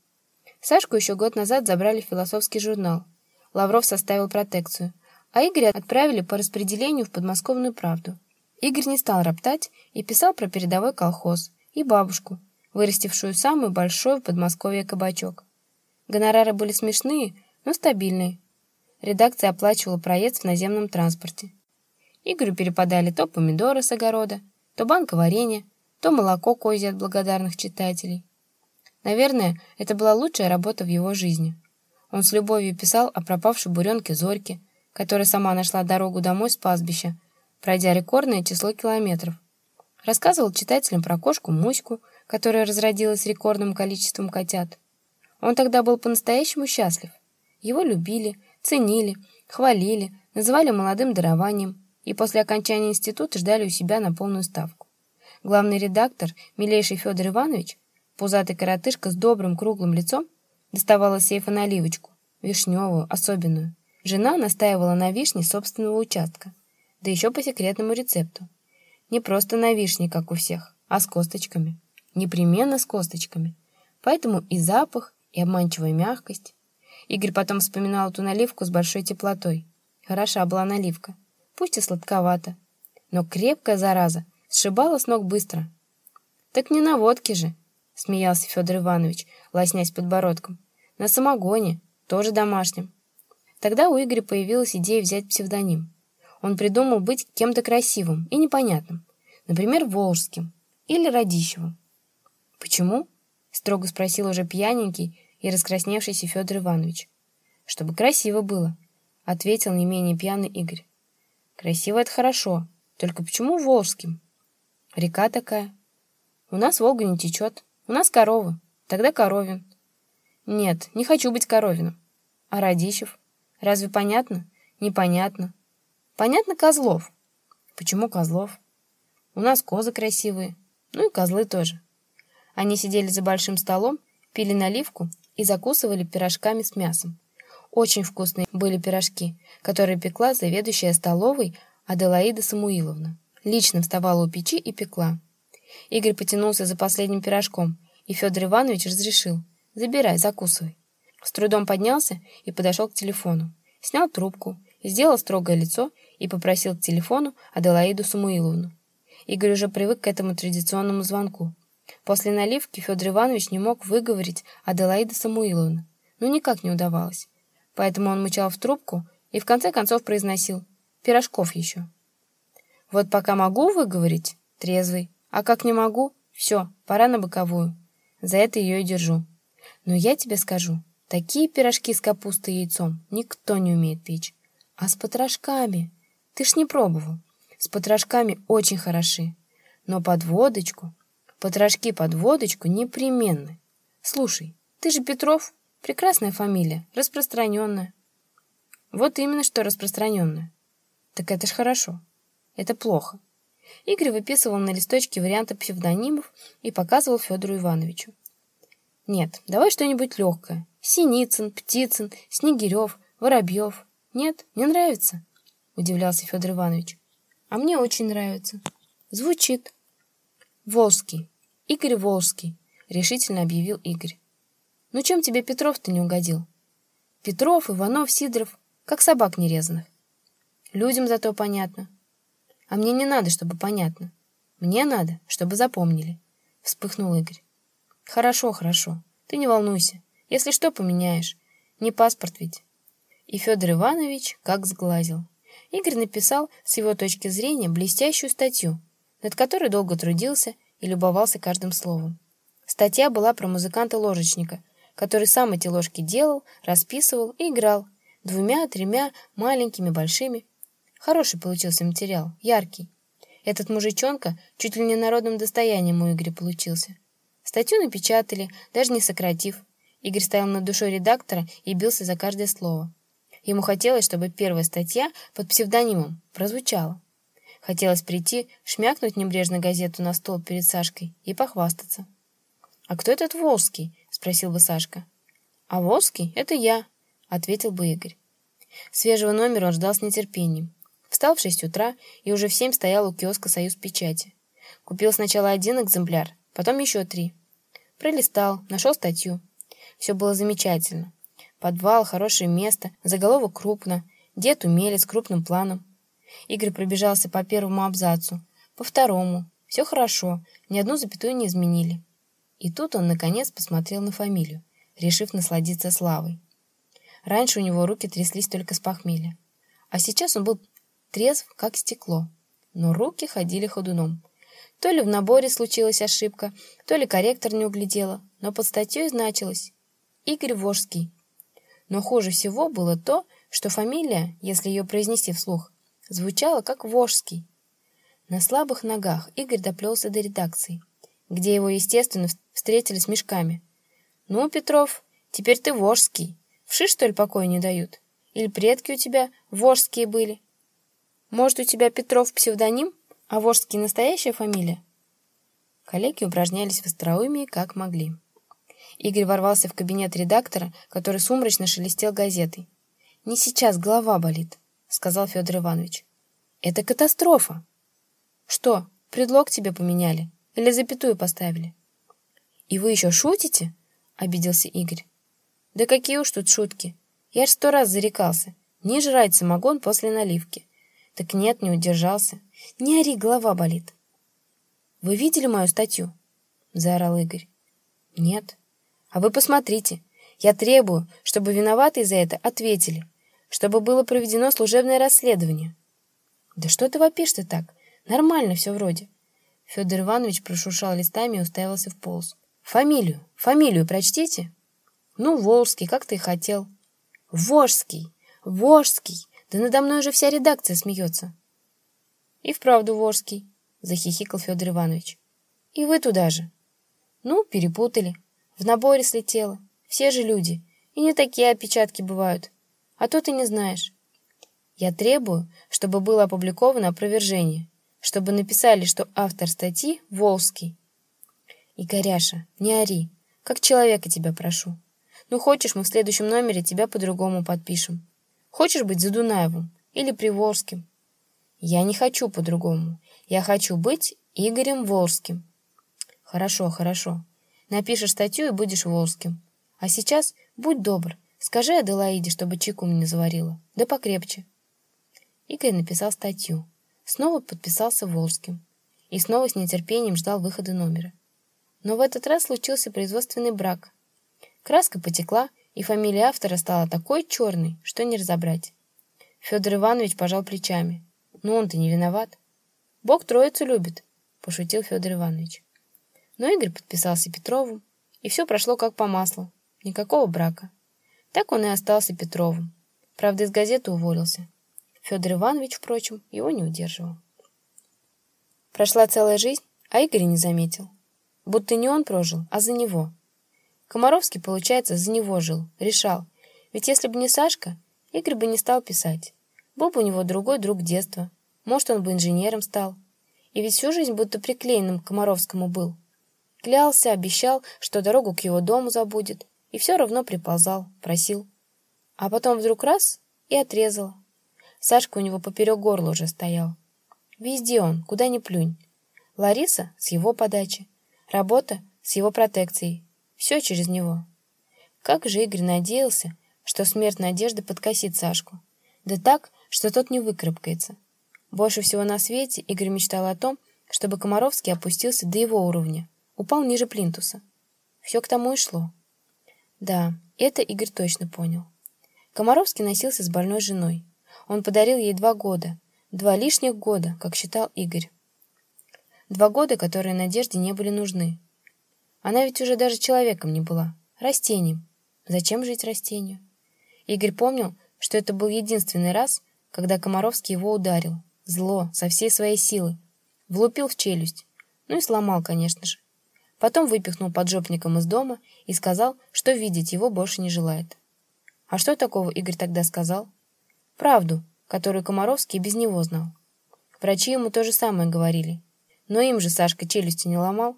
Сашку еще год назад забрали в философский журнал. Лавров составил протекцию, а Игоря отправили по распределению в подмосковную правду. Игорь не стал роптать и писал про передовой колхоз и бабушку, вырастившую самый большой в Подмосковье кабачок. Гонорары были смешные, но стабильные. Редакция оплачивала проезд в наземном транспорте. Игорю перепадали то помидоры с огорода, то банка варенья, то молоко кози от благодарных читателей. Наверное, это была лучшая работа в его жизни. Он с любовью писал о пропавшей буренке Зорьке, которая сама нашла дорогу домой с пастбища, пройдя рекордное число километров. Рассказывал читателям про кошку Муську, которая разродилась рекордным количеством котят. Он тогда был по-настоящему счастлив. Его любили, ценили, хвалили, называли молодым дарованием и после окончания института ждали у себя на полную ставку. Главный редактор, милейший Федор Иванович, Пузатый коротышка с добрым круглым лицом доставал сейфа наливочку, вишневую, особенную. Жена настаивала на вишне собственного участка, да еще по секретному рецепту. Не просто на вишне, как у всех, а с косточками. Непременно с косточками. Поэтому и запах, и обманчивая мягкость. Игорь потом вспоминал эту наливку с большой теплотой. Хороша была наливка, пусть и сладковата, но крепкая зараза, сшибала с ног быстро. Так не на водке же, смеялся Федор Иванович, лоснясь подбородком. На самогоне, тоже домашнем. Тогда у Игоря появилась идея взять псевдоним. Он придумал быть кем-то красивым и непонятным, например, Волжским или Радищевым. «Почему?» — строго спросил уже пьяненький и раскрасневшийся Федор Иванович. «Чтобы красиво было», — ответил не менее пьяный Игорь. «Красиво — это хорошо, только почему Волжским? Река такая. У нас Волга не течет, у нас коровы. Тогда Коровин. Нет, не хочу быть Коровиным. А Радищев? Разве понятно? Непонятно. Понятно Козлов. Почему Козлов? У нас козы красивые. Ну и козлы тоже. Они сидели за большим столом, пили наливку и закусывали пирожками с мясом. Очень вкусные были пирожки, которые пекла заведующая столовой Аделаида Самуиловна. Лично вставала у печи и пекла. Игорь потянулся за последним пирожком, и Федор Иванович разрешил. «Забирай, закусывай». С трудом поднялся и подошел к телефону. Снял трубку, сделал строгое лицо и попросил к телефону Аделаиду Самуиловну. Игорь уже привык к этому традиционному звонку. После наливки Федор Иванович не мог выговорить Аделаида Самуиловна, но никак не удавалось. Поэтому он мычал в трубку и в конце концов произносил «пирожков еще». «Вот пока могу выговорить, трезвый, а как не могу, все, пора на боковую. За это ее и держу. Но я тебе скажу, такие пирожки с капустой и яйцом никто не умеет печь. А с потрошками? Ты ж не пробовал. С потрошками очень хороши. Но под водочку... Потрошки под водочку непременны. Слушай, ты же Петров. Прекрасная фамилия, распространенная. Вот именно что распространенная. Так это ж хорошо. Это плохо. Игорь выписывал на листочке варианты псевдонимов и показывал Федору Ивановичу. «Нет, давай что-нибудь легкое. Синицын, Птицын, Снегирев, Воробьев. Нет, не нравится?» — удивлялся Федор Иванович. «А мне очень нравится. Звучит». «Волжский. Игорь Волжский», — решительно объявил Игорь. «Ну чем тебе Петров-то не угодил? Петров, Иванов, Сидоров, как собак нерезанных. Людям зато понятно. А мне не надо, чтобы понятно. Мне надо, чтобы запомнили. Вспыхнул Игорь. Хорошо, хорошо. Ты не волнуйся. Если что, поменяешь. Не паспорт ведь. И Федор Иванович как сглазил. Игорь написал, с его точки зрения, блестящую статью, над которой долго трудился и любовался каждым словом. Статья была про музыканта-ложечника, который сам эти ложки делал, расписывал и играл двумя, тремя, маленькими, большими. Хороший получился материал, яркий. Этот мужичонка чуть ли не народным достоянием у Игоря получился. Статью напечатали, даже не сократив. Игорь стоял над душой редактора и бился за каждое слово. Ему хотелось, чтобы первая статья под псевдонимом прозвучала. Хотелось прийти, шмякнуть небрежно газету на стол перед Сашкой и похвастаться. «А кто этот Волжский?» — спросил бы Сашка. «А Волжский — это я», — ответил бы Игорь. Свежего номера он ждал с нетерпением. Встал в шесть утра и уже в семь стоял у киоска «Союз печати». Купил сначала один экземпляр, потом еще три. Пролистал, нашел статью. Все было замечательно. Подвал, хорошее место, заголовок крупно, дед умелец крупным планом. Игорь пробежался по первому абзацу, по второму. Все хорошо, ни одну запятую не изменили. И тут он, наконец, посмотрел на фамилию, решив насладиться славой. Раньше у него руки тряслись только с похмелья. А сейчас он был трезв, как стекло. Но руки ходили ходуном. То ли в наборе случилась ошибка, то ли корректор не углядела, но под статьей значилось «Игорь Вожский». Но хуже всего было то, что фамилия, если ее произнести вслух, звучала как Вожский. На слабых ногах Игорь доплелся до редакции, где его, естественно, встретили с мешками. «Ну, Петров, теперь ты Вожский. Вши, что ли, покоя не дают? Или предки у тебя Вожские были?» Может, у тебя Петров псевдоним, а Вожский настоящая фамилия?» Коллеги упражнялись в остроумии как могли. Игорь ворвался в кабинет редактора, который сумрачно шелестел газетой. «Не сейчас, голова болит», — сказал Федор Иванович. «Это катастрофа!» «Что, предлог тебе поменяли? Или запятую поставили?» «И вы еще шутите?» — обиделся Игорь. «Да какие уж тут шутки! Я ж сто раз зарекался. Не жрать самогон после наливки. Так нет, не удержался. Не ори, голова болит. Вы видели мою статью? Заорал Игорь. Нет. А вы посмотрите. Я требую, чтобы виноватые за это ответили. Чтобы было проведено служебное расследование. Да что ты вопишь-то так? Нормально все вроде. Федор Иванович прошуршал листами и уставился в полз. Фамилию, фамилию прочтите. Ну, Волжский, как ты и хотел. Вожский, Вожский. Да надо мной уже вся редакция смеется. И вправду Ворский, захихикал Федор Иванович. И вы туда же. Ну, перепутали. В наборе слетело. Все же люди. И не такие опечатки бывают. А то ты не знаешь. Я требую, чтобы было опубликовано опровержение, чтобы написали, что автор статьи — Волжский. И, Горяша, не ори. Как человека тебя прошу. Ну, хочешь, мы в следующем номере тебя по-другому подпишем. Хочешь быть за Дунаевым или Приволжским? Я не хочу по-другому. Я хочу быть Игорем Волжским. Хорошо, хорошо. Напишешь статью и будешь Волжским. А сейчас будь добр, скажи Аделаиде, чтобы чайку мне заварила. Да покрепче. Игорь написал статью. Снова подписался Волжским. И снова с нетерпением ждал выхода номера. Но в этот раз случился производственный брак. Краска потекла, и фамилия автора стала такой черной, что не разобрать. Федор Иванович пожал плечами. Ну, он-то не виноват. Бог троицу любит, пошутил Федор Иванович. Но Игорь подписался Петровым, и все прошло как по маслу. Никакого брака. Так он и остался Петровым. Правда, из газеты уволился. Федор Иванович, впрочем, его не удерживал. Прошла целая жизнь, а Игорь не заметил. Будто не он прожил, а за него. Комаровский, получается, за него жил, решал. Ведь если бы не Сашка, Игорь бы не стал писать. Был бы у него другой друг детства. Может, он бы инженером стал. И ведь всю жизнь будто приклеенным к Комаровскому был. Клялся, обещал, что дорогу к его дому забудет. И все равно приползал, просил. А потом вдруг раз — и отрезал. Сашка у него поперек горла уже стоял. Везде он, куда ни плюнь. Лариса с его подачи. Работа с его протекцией. Все через него. Как же Игорь надеялся, что смерть Надежды подкосит Сашку. Да так, что тот не выкарабкается. Больше всего на свете Игорь мечтал о том, чтобы Комаровский опустился до его уровня, упал ниже плинтуса. Все к тому и шло. Да, это Игорь точно понял. Комаровский носился с больной женой. Он подарил ей два года, два лишних года, как считал Игорь. Два года, которые Надежде не были нужны. Она ведь уже даже человеком не была, растением. Зачем жить растению? Игорь помнил, что это был единственный раз, когда Комаровский его ударил. Зло, со всей своей силы. Влупил в челюсть. Ну и сломал, конечно же. Потом выпихнул поджопником из дома и сказал, что видеть его больше не желает. А что такого Игорь тогда сказал? Правду, которую Комаровский без него знал. Врачи ему то же самое говорили. Но им же Сашка челюсти не ломал.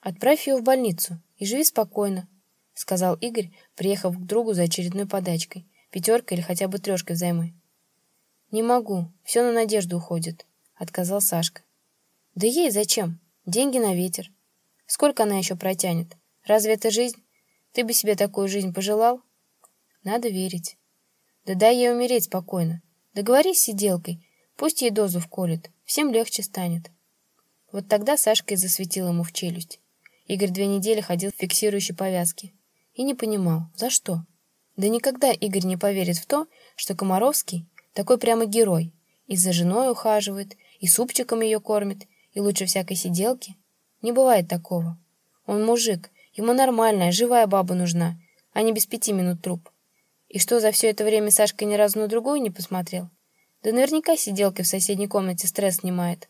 «Отправь ее в больницу и живи спокойно», — сказал Игорь, приехав к другу за очередной подачкой, пятеркой или хотя бы трешкой взаймы. «Не могу, все на надежду уходит», — отказал Сашка. «Да ей зачем? Деньги на ветер. Сколько она еще протянет? Разве это жизнь? Ты бы себе такую жизнь пожелал?» «Надо верить». «Да дай ей умереть спокойно. Договорись с сиделкой, пусть ей дозу вколет, всем легче станет». Вот тогда Сашка и засветил ему в челюсть. Игорь две недели ходил в фиксирующей повязке. И не понимал, за что. Да никогда Игорь не поверит в то, что Комаровский такой прямо герой. И за женой ухаживает, и супчиком ее кормит, и лучше всякой сиделки. Не бывает такого. Он мужик, ему нормальная, живая баба нужна, а не без пяти минут труп. И что, за все это время Сашка ни разу на другую не посмотрел? Да наверняка сиделка в соседней комнате стресс снимает.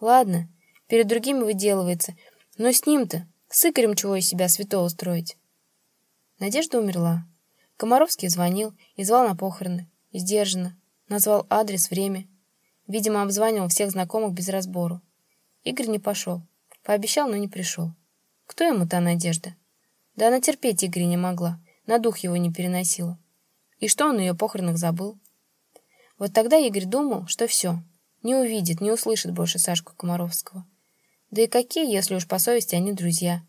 Ладно, перед другими выделывается, но с ним-то с Игорем чего из себя святого строить? Надежда умерла. Комаровский звонил и звал на похороны. Сдержанно. Назвал адрес, время. Видимо, обзванивал всех знакомых без разбору. Игорь не пошел. Пообещал, но не пришел. Кто ему та Надежда? Да она терпеть Игоря не могла. На дух его не переносила. И что он ее похоронах забыл? Вот тогда Игорь думал, что все. Не увидит, не услышит больше Сашку Комаровского. Да и какие, если уж по совести они друзья?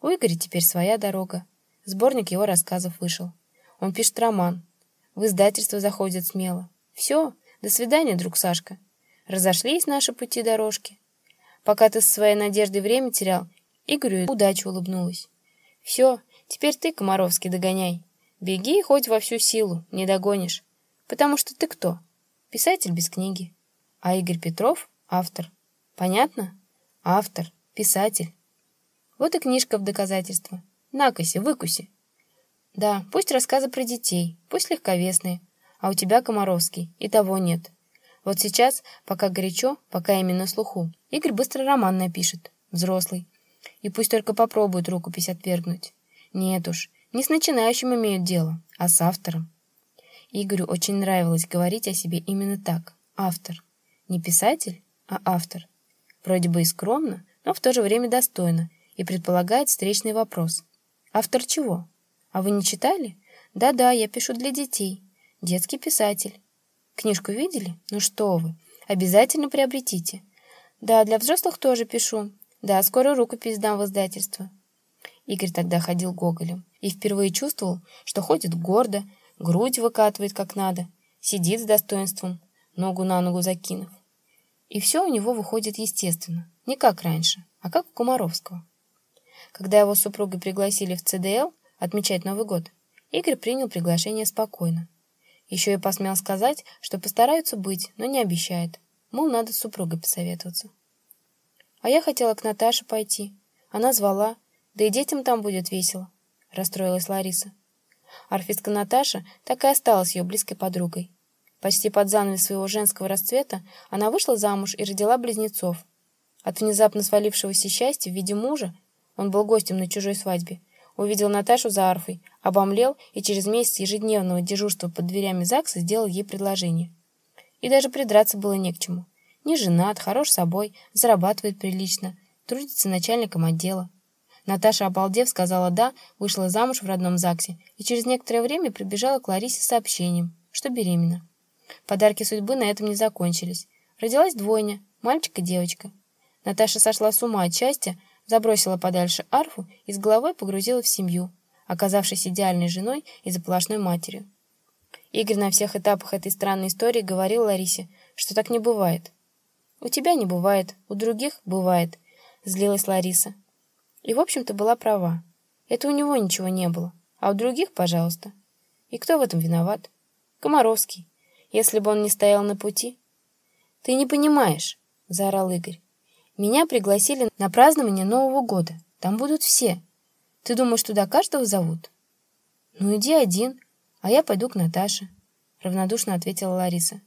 У Игоря теперь своя дорога. Сборник его рассказов вышел. Он пишет роман. В издательство заходит смело. Все, до свидания, друг Сашка. Разошлись наши пути дорожки. Пока ты со своей надеждой время терял, Игорю удача улыбнулась. Все, теперь ты, Комаровский, догоняй. Беги хоть во всю силу, не догонишь. Потому что ты кто? Писатель без книги. А Игорь Петров — автор. Понятно? автор, писатель. Вот и книжка в доказательство. Накоси, выкуси. Да, пусть рассказы про детей, пусть легковесные, а у тебя, Комаровский, и того нет. Вот сейчас, пока горячо, пока именно слуху, Игорь быстро роман напишет, взрослый. И пусть только попробует рукопись отвергнуть. Нет уж, не с начинающим имеют дело, а с автором. Игорю очень нравилось говорить о себе именно так, автор. Не писатель, а автор. Вроде бы и скромно, но в то же время достойно и предполагает встречный вопрос. Автор чего? А вы не читали? Да-да, я пишу для детей. Детский писатель. Книжку видели? Ну что вы, обязательно приобретите. Да, для взрослых тоже пишу. Да, скоро рукопись дам в издательство. Игорь тогда ходил гоголем и впервые чувствовал, что ходит гордо, грудь выкатывает как надо, сидит с достоинством, ногу на ногу закинув. И все у него выходит естественно, не как раньше, а как у Комаровского. Когда его супругой пригласили в ЦДЛ отмечать Новый год, Игорь принял приглашение спокойно. Еще и посмел сказать, что постараются быть, но не обещает. Мол, надо с супругой посоветоваться. А я хотела к Наташе пойти. Она звала, да и детям там будет весело, расстроилась Лариса. Арфистка Наташа так и осталась ее близкой подругой. Почти под занавес своего женского расцвета она вышла замуж и родила близнецов. От внезапно свалившегося счастья в виде мужа, он был гостем на чужой свадьбе, увидел Наташу за арфой, обомлел и через месяц ежедневного дежурства под дверями ЗАГСа сделал ей предложение. И даже придраться было не к чему. Не женат, хорош собой, зарабатывает прилично, трудится начальником отдела. Наташа, обалдев, сказала «да», вышла замуж в родном ЗАГСе и через некоторое время прибежала к Ларисе с сообщением, что беременна. Подарки судьбы на этом не закончились. Родилась двойня, мальчик и девочка. Наташа сошла с ума от счастья, забросила подальше арфу и с головой погрузила в семью. оказавшись идеальной женой и заплашной матерью. Игорь на всех этапах этой странной истории говорил Ларисе, что так не бывает. «У тебя не бывает, у других бывает», — злилась Лариса. И, в общем-то, была права. Это у него ничего не было, а у других, пожалуйста. И кто в этом виноват? Комаровский. Если бы он не стоял на пути. «Ты не понимаешь», — заорал Игорь. «Меня пригласили на празднование Нового года. Там будут все. Ты думаешь, туда каждого зовут?» «Ну, иди один, а я пойду к Наташе», — равнодушно ответила Лариса.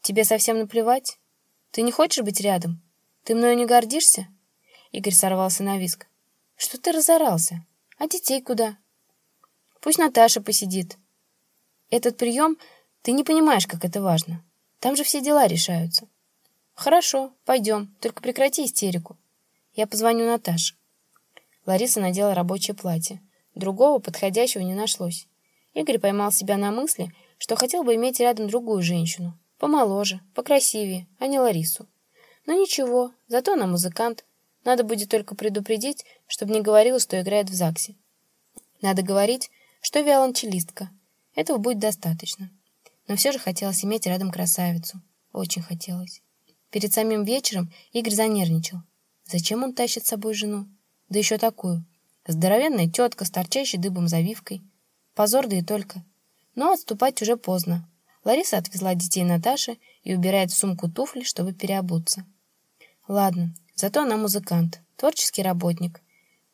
«Тебе совсем наплевать? Ты не хочешь быть рядом? Ты мною не гордишься?» Игорь сорвался на виск. «Что ты разорался? А детей куда?» «Пусть Наташа посидит. Этот прием, ты не понимаешь, как это важно. Там же все дела решаются». «Хорошо, пойдем, только прекрати истерику. Я позвоню Наташе». Лариса надела рабочее платье. Другого подходящего не нашлось. Игорь поймал себя на мысли, что хотел бы иметь рядом другую женщину. Помоложе, покрасивее, а не Ларису. Но ничего, зато она музыкант. Надо будет только предупредить, чтобы не говорила, что играет в ЗАГСе. Надо говорить, что виолончелистка. Этого будет достаточно. Но все же хотелось иметь рядом красавицу. Очень хотелось. Перед самим вечером Игорь занервничал. Зачем он тащит с собой жену? Да еще такую. Здоровенная тетка с торчащей дыбом завивкой. Позор, да и только. Но отступать уже поздно. Лариса отвезла детей Наташе и убирает в сумку туфли, чтобы переобуться. Ладно, зато она музыкант, творческий работник.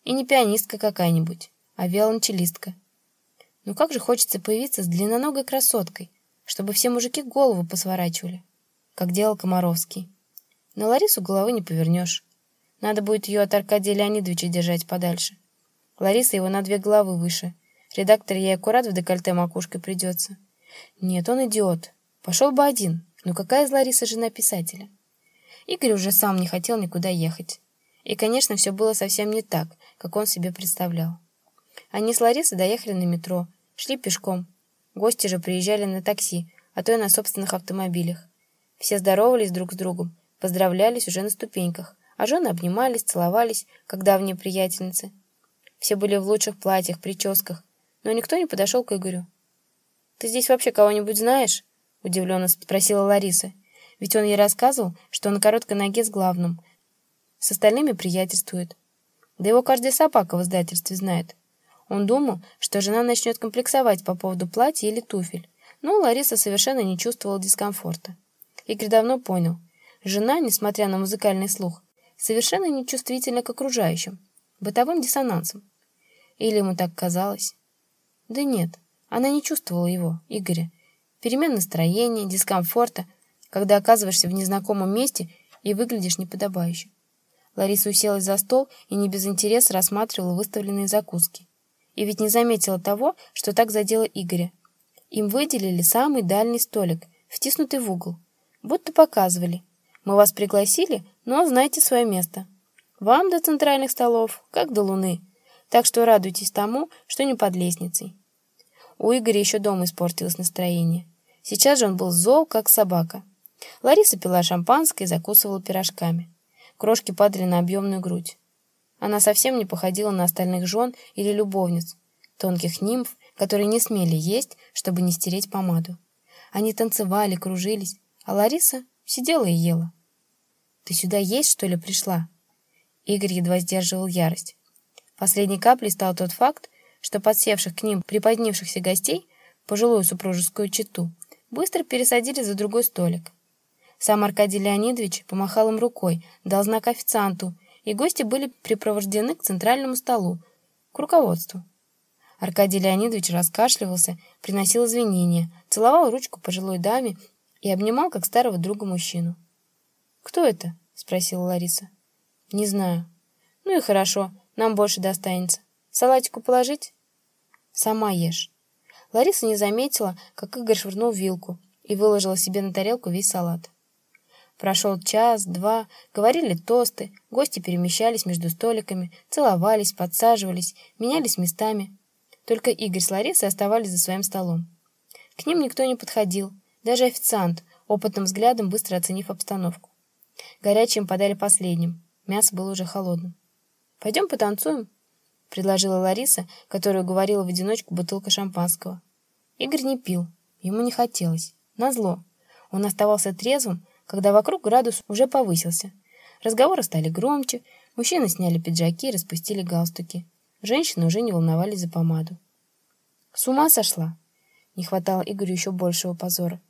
И не пианистка какая-нибудь, а виолончелистка. Ну как же хочется появиться с длинноногой красоткой, чтобы все мужики голову посворачивали, как делал Комаровский. На Ларису головы не повернешь. Надо будет ее от Аркадия Леонидовича держать подальше. Лариса его на две головы выше. Редактор ей аккурат в декольте макушкой придется. Нет, он идиот. Пошел бы один. Ну какая из Ларисы жена писателя? Игорь уже сам не хотел никуда ехать. И, конечно, все было совсем не так, как он себе представлял. Они с Ларисой доехали на метро, шли пешком. Гости же приезжали на такси, а то и на собственных автомобилях. Все здоровались друг с другом, поздравлялись уже на ступеньках, а жены обнимались, целовались, как давние приятельницы. Все были в лучших платьях, прическах, но никто не подошел к Игорю. «Ты здесь вообще кого-нибудь знаешь?» — удивленно спросила Лариса. Ведь он ей рассказывал, что на короткой ноге с главным. С остальными приятельствует. Да его каждая собака в издательстве знает. Он думал, что жена начнет комплексовать по поводу платья или туфель. Но Лариса совершенно не чувствовала дискомфорта. Игорь давно понял. Жена, несмотря на музыкальный слух, совершенно нечувствительна к окружающим, бытовым диссонансам. Или ему так казалось? Да нет, она не чувствовала его, Игоря. Перемен настроения, дискомфорта, когда оказываешься в незнакомом месте и выглядишь неподобающе. Лариса уселась за стол и не без интереса рассматривала выставленные закуски. И ведь не заметила того, что так задело Игоря. Им выделили самый дальний столик, втиснутый в угол. Будто показывали. Мы вас пригласили, но знайте свое место. Вам до центральных столов, как до луны. Так что радуйтесь тому, что не под лестницей. У Игоря еще дома испортилось настроение. Сейчас же он был зол, как собака. Лариса пила шампанское и закусывала пирожками. Крошки падали на объемную грудь. Она совсем не походила на остальных жен или любовниц, тонких нимф, которые не смели есть, чтобы не стереть помаду. Они танцевали, кружились, а Лариса сидела и ела. «Ты сюда есть, что ли, пришла?» Игорь едва сдерживал ярость. Последней каплей стал тот факт, что подсевших к ним приподнившихся гостей, пожилую супружескую чету, быстро пересадили за другой столик. Сам Аркадий Леонидович помахал им рукой, дал знак официанту, и гости были припровождены к центральному столу, к руководству. Аркадий Леонидович раскашливался, приносил извинения, целовал ручку пожилой даме и обнимал как старого друга мужчину. «Кто это?» — спросила Лариса. «Не знаю». «Ну и хорошо, нам больше достанется. Салатику положить?» «Сама ешь». Лариса не заметила, как Игорь швырнул вилку и выложила себе на тарелку весь салат. Прошел час, два, говорили тосты, гости перемещались между столиками, целовались, подсаживались, менялись местами. Только Игорь с Ларисой оставались за своим столом. К ним никто не подходил, даже официант, опытным взглядом быстро оценив обстановку. Горячим подали последним, мясо было уже холодным. «Пойдем потанцуем?» — предложила Лариса, которая говорила в одиночку бутылка шампанского. Игорь не пил, ему не хотелось. Назло. Он оставался трезвым, когда вокруг градус уже повысился. Разговоры стали громче, мужчины сняли пиджаки и распустили галстуки. Женщины уже не волновались за помаду. С ума сошла? Не хватало Игорю еще большего позора.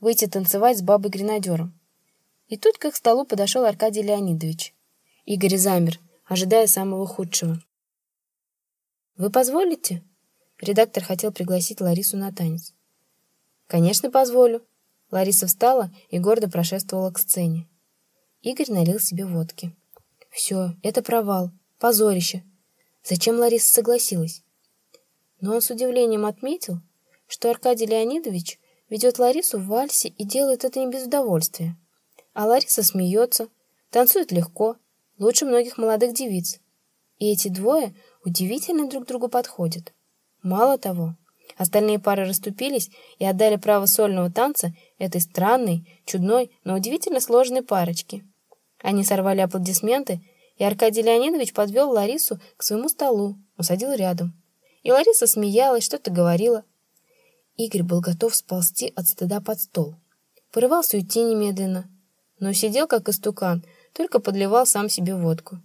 Выйти танцевать с бабой-гренадером. И тут к их столу подошел Аркадий Леонидович. Игорь замер, ожидая самого худшего. «Вы позволите?» Редактор хотел пригласить Ларису на танец. «Конечно, позволю». Лариса встала и гордо прошествовала к сцене. Игорь налил себе водки. «Все, это провал, позорище. Зачем Лариса согласилась?» Но он с удивлением отметил, что Аркадий Леонидович ведет Ларису в вальсе и делает это не без удовольствия. А Лариса смеется, танцует легко, лучше многих молодых девиц. И эти двое удивительно друг другу подходят. Мало того, остальные пары расступились и отдали право сольного танца этой странной, чудной, но удивительно сложной парочке. Они сорвали аплодисменты, и Аркадий Леонидович подвел Ларису к своему столу, усадил рядом. И Лариса смеялась, что-то говорила. Игорь был готов сползти от стыда под стол. Порывался уйти немедленно, но сидел как истукан, только подливал сам себе водку.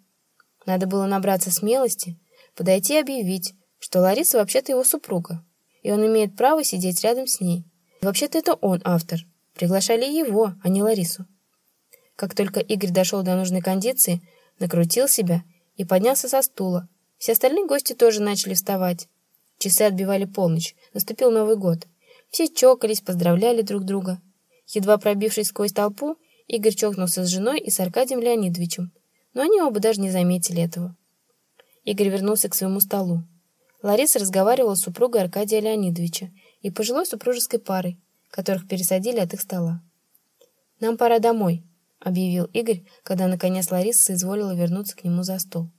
Надо было набраться смелости, подойти и объявить, что Лариса вообще-то его супруга, и он имеет право сидеть рядом с ней. Вообще-то это он автор. Приглашали его, а не Ларису. Как только Игорь дошел до нужной кондиции, накрутил себя и поднялся со стула. Все остальные гости тоже начали вставать. Часы отбивали полночь. Наступил Новый год. Все чокались, поздравляли друг друга. Едва пробившись сквозь толпу, Игорь чокнулся с женой и с Аркадием Леонидовичем, но они оба даже не заметили этого. Игорь вернулся к своему столу. Лариса разговаривала с супругой Аркадия Леонидовича и пожилой супружеской парой, которых пересадили от их стола. «Нам пора домой», — объявил Игорь, когда, наконец, Лариса соизволила вернуться к нему за стол.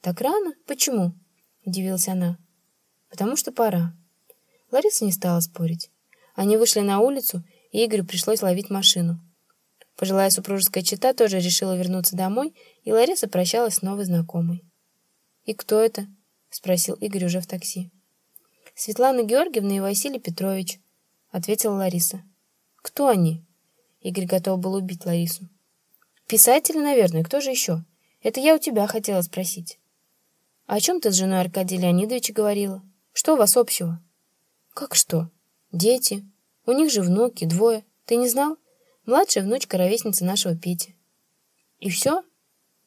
«Так рано? Почему?» — удивилась она. «Потому что пора». Лариса не стала спорить. Они вышли на улицу, и Игорю пришлось ловить машину. Пожилая супружеская чета тоже решила вернуться домой, и Лариса прощалась с новой знакомой. «И кто это?» — спросил Игорь уже в такси. «Светлана Георгиевна и Василий Петрович», — ответила Лариса. «Кто они?» Игорь готов был убить Ларису. «Писатели, наверное, кто же еще? Это я у тебя хотела спросить». «А «О чем ты с женой Аркадия Леонидовича говорила? Что у вас общего?» «Как что? Дети. У них же внуки, двое. Ты не знал? Младшая внучка ровесница нашего Пети». «И все?»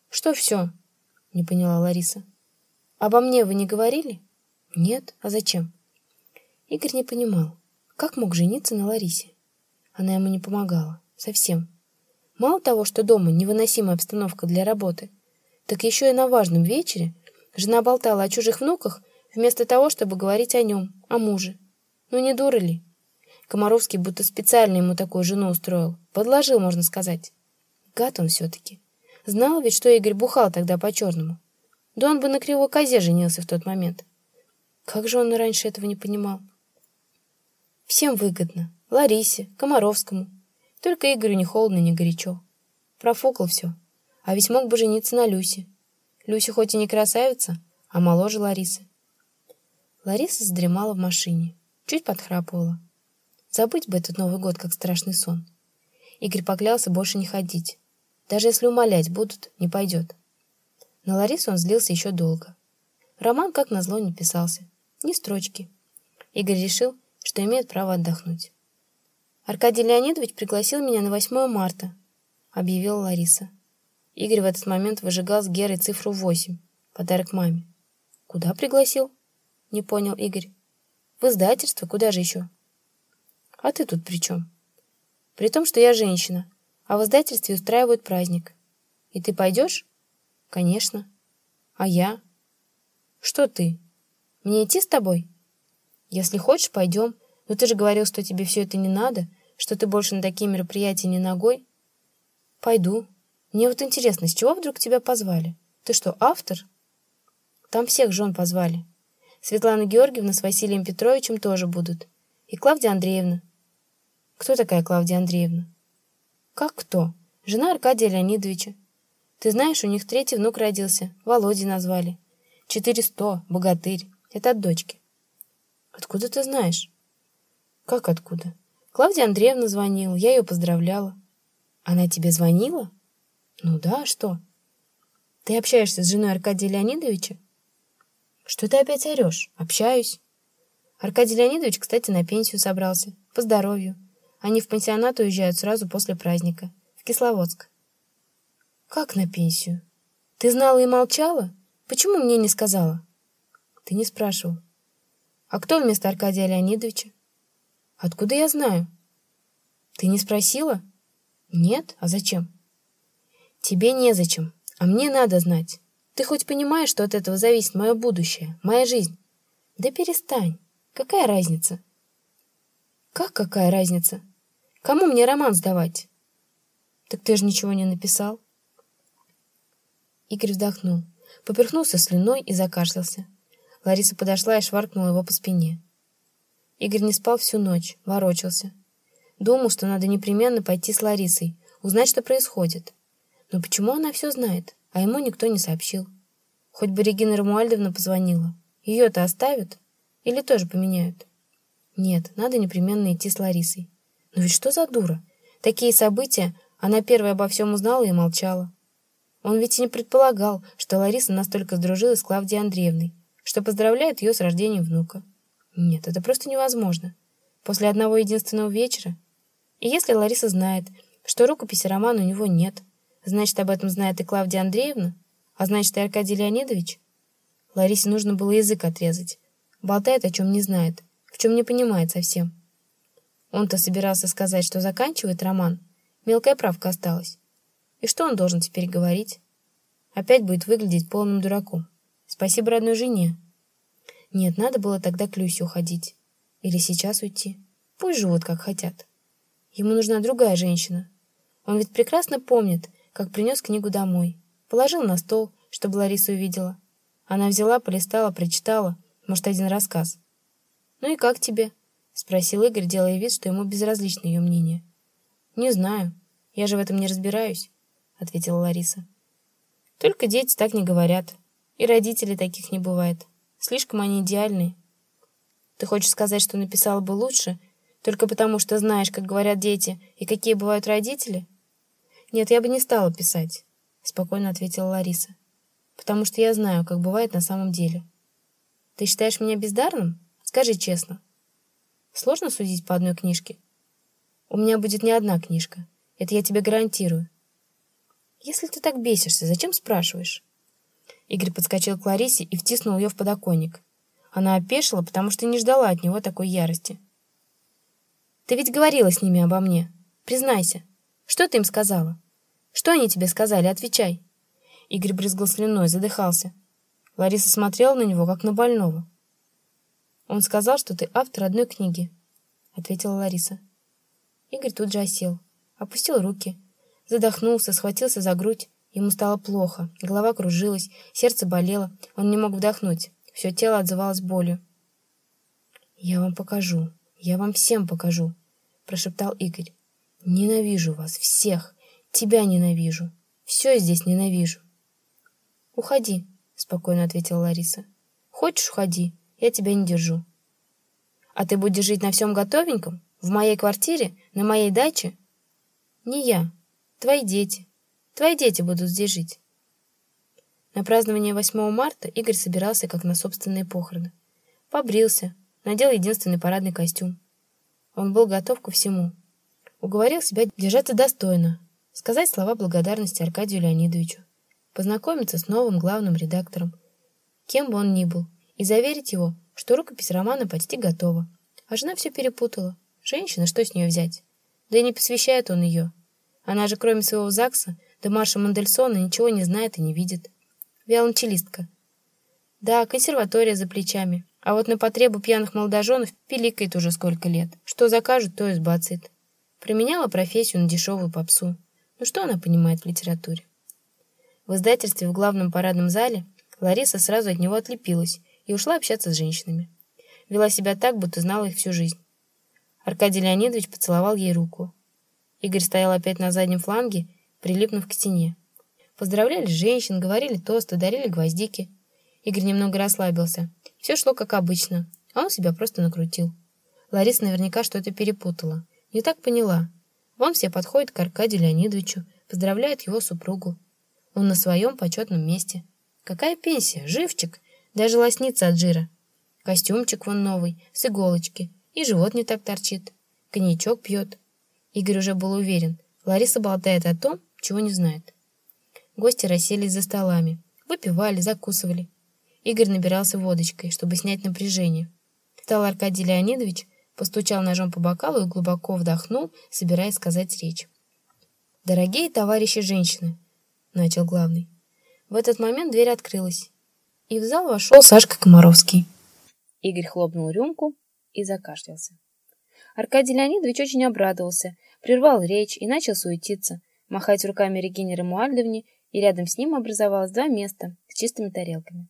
«Что все?» — не поняла Лариса. «Обо мне вы не говорили?» «Нет. А зачем?» Игорь не понимал, как мог жениться на Ларисе. Она ему не помогала. Совсем. Мало того, что дома невыносимая обстановка для работы, так еще и на важном вечере жена болтала о чужих внуках вместо того, чтобы говорить о нем, о муже. Ну не дура ли? Комаровский будто специально ему такую жену устроил. Подложил, можно сказать. Гад он все-таки. Знал ведь, что Игорь бухал тогда по-черному. Да он бы на кривой козе женился в тот момент. Как же он раньше этого не понимал? Всем выгодно. Ларисе, Комаровскому. Только Игорю ни холодно, ни горячо. Профукал все. А ведь мог бы жениться на Люсе. Люся хоть и не красавица, а моложе Ларисы. Лариса задремала в машине, чуть подхрапывала. Забыть бы этот Новый год, как страшный сон. Игорь поклялся больше не ходить. Даже если умолять будут, не пойдет. На Ларису он злился еще долго. Роман, как назло, не писался. Ни строчки. Игорь решил, что имеет право отдохнуть. «Аркадий Леонидович пригласил меня на 8 марта», — объявила Лариса. Игорь в этот момент выжигал с Герой цифру 8, подарок маме. «Куда пригласил?» — не понял Игорь. «В издательство, куда же еще?» «А ты тут при чем?» «При том, что я женщина, а в издательстве устраивают праздник. И ты пойдешь?» «Конечно». «А я?» «Что ты? Мне идти с тобой?» «Если хочешь, пойдем. Но ты же говорил, что тебе все это не надо, что ты больше на такие мероприятия не ногой. Пойду. Мне вот интересно, с чего вдруг тебя позвали? Ты что, автор? Там всех жен позвали. Светлана Георгиевна с Василием Петровичем тоже будут. И Клавдия Андреевна. Кто такая Клавдия Андреевна? Как кто? Жена Аркадия Леонидовича. Ты знаешь, у них третий внук родился. Володей назвали. Четыреста, богатырь. Это от дочки. Откуда ты знаешь? Как откуда? Клавдия Андреевна звонила, я ее поздравляла. Она тебе звонила? Ну да, а что? Ты общаешься с женой Аркадия Леонидовича? Что ты опять орешь? Общаюсь. Аркадий Леонидович, кстати, на пенсию собрался. По здоровью. Они в пансионат уезжают сразу после праздника. В Кисловодск. Как на пенсию? Ты знала и молчала? Почему мне не сказала? Ты не спрашивал. А кто вместо Аркадия Леонидовича? Откуда я знаю? Ты не спросила? Нет? А зачем? Тебе незачем, а мне надо знать. Ты хоть понимаешь, что от этого зависит мое будущее, моя жизнь? Да перестань. Какая разница? Как какая разница? Кому мне роман сдавать? Так ты же ничего не написал. Игорь вздохнул, поперхнулся слюной и закашлялся. Лариса подошла и шваркнула его по спине. Игорь не спал всю ночь, ворочался. Думал, что надо непременно пойти с Ларисой, узнать, что происходит. Но почему она все знает, а ему никто не сообщил? Хоть бы Регина Рамуальдовна позвонила. Ее-то оставят? Или тоже поменяют? Нет, надо непременно идти с Ларисой. Но ведь что за дура? Такие события, она первая обо всем узнала и молчала. Он ведь и не предполагал, что Лариса настолько сдружилась с Клавдией Андреевной, что поздравляет ее с рождением внука. Нет, это просто невозможно. После одного единственного вечера. И если Лариса знает, что рукописи романа у него нет, значит, об этом знает и Клавдия Андреевна, а значит, и Аркадий Леонидович. Ларисе нужно было язык отрезать. Болтает, о чем не знает, в чем не понимает совсем. Он-то собирался сказать, что заканчивает роман. Мелкая правка осталась. И что он должен теперь говорить? Опять будет выглядеть полным дураком. Спасибо родной жене. Нет, надо было тогда к Люсе уходить. Или сейчас уйти. Пусть живут, как хотят. Ему нужна другая женщина. Он ведь прекрасно помнит, как принес книгу домой. Положил на стол, чтобы Лариса увидела. Она взяла, полистала, прочитала, может, один рассказ. «Ну и как тебе?» — спросил Игорь, делая вид, что ему безразлично ее мнение. «Не знаю. Я же в этом не разбираюсь. — ответила Лариса. «Только дети так не говорят. И родителей таких не бывает. Слишком они идеальные. Ты хочешь сказать, что написала бы лучше, только потому что знаешь, как говорят дети и какие бывают родители?» «Нет, я бы не стала писать», — спокойно ответила Лариса. «Потому что я знаю, как бывает на самом деле. Ты считаешь меня бездарным? Скажи честно. Сложно судить по одной книжке? У меня будет не одна книжка. Это я тебе гарантирую. «Если ты так бесишься, зачем спрашиваешь?» Игорь подскочил к Ларисе и втиснул ее в подоконник. Она опешила, потому что не ждала от него такой ярости. «Ты ведь говорила с ними обо мне. Признайся. Что ты им сказала? Что они тебе сказали? Отвечай!» Игорь брызгал слюной, задыхался. Лариса смотрела на него, как на больного. «Он сказал, что ты автор одной книги», — ответила Лариса. Игорь тут же осел, опустил руки, Задохнулся, схватился за грудь. Ему стало плохо, голова кружилась, сердце болело, он не мог вдохнуть, все тело отзывалось болью. «Я вам покажу, я вам всем покажу», — прошептал Игорь. «Ненавижу вас, всех, тебя ненавижу, все здесь ненавижу». «Уходи», — спокойно ответила Лариса. «Хочешь, уходи, я тебя не держу». «А ты будешь жить на всем готовеньком? В моей квартире? На моей даче?» «Не я, Твои дети. Твои дети будут здесь жить. На празднование 8 марта Игорь собирался как на собственные похороны. Побрился, надел единственный парадный костюм. Он был готов ко всему. Уговорил себя держаться достойно, сказать слова благодарности Аркадию Леонидовичу, познакомиться с новым главным редактором, кем бы он ни был, и заверить его, что рукопись романа почти готова. А жена все перепутала. Женщина, что с нее взять? Да и не посвящает он ее. Она же, кроме своего ЗАГСа, до марша Мандельсона ничего не знает и не видит. Виолончелистка. Да, консерватория за плечами. А вот на потребу пьяных молодоженов пиликает уже сколько лет. Что закажут, то и сбацает. Применяла профессию на дешевую попсу. Ну что она понимает в литературе? В издательстве в главном парадном зале Лариса сразу от него отлепилась и ушла общаться с женщинами. Вела себя так, будто знала их всю жизнь. Аркадий Леонидович поцеловал ей руку. Игорь стоял опять на заднем фланге, прилипнув к стене. Поздравляли женщин, говорили тосты, дарили гвоздики. Игорь немного расслабился. Все шло как обычно, а он себя просто накрутил. Лариса наверняка что-то перепутала. Не так поняла. Вон все подходят к Аркадию Леонидовичу, поздравляют его супругу. Он на своем почетном месте. Какая пенсия? Живчик. Даже лоснится от жира. Костюмчик вон новый, с иголочки. И живот не так торчит. Коньячок пьет. Игорь уже был уверен. Лариса болтает о том, чего не знает. Гости расселись за столами. Выпивали, закусывали. Игорь набирался водочкой, чтобы снять напряжение. Встал Аркадий Леонидович, постучал ножом по бокалу и глубоко вдохнул, собираясь сказать речь. «Дорогие товарищи женщины!» — начал главный. В этот момент дверь открылась, и в зал вошел Сашка Комаровский. Игорь хлопнул рюмку и закашлялся. Аркадий Леонидович очень обрадовался, прервал речь и начал суетиться, махать руками Регине Рамуальдовне, и рядом с ним образовалось два места с чистыми тарелками.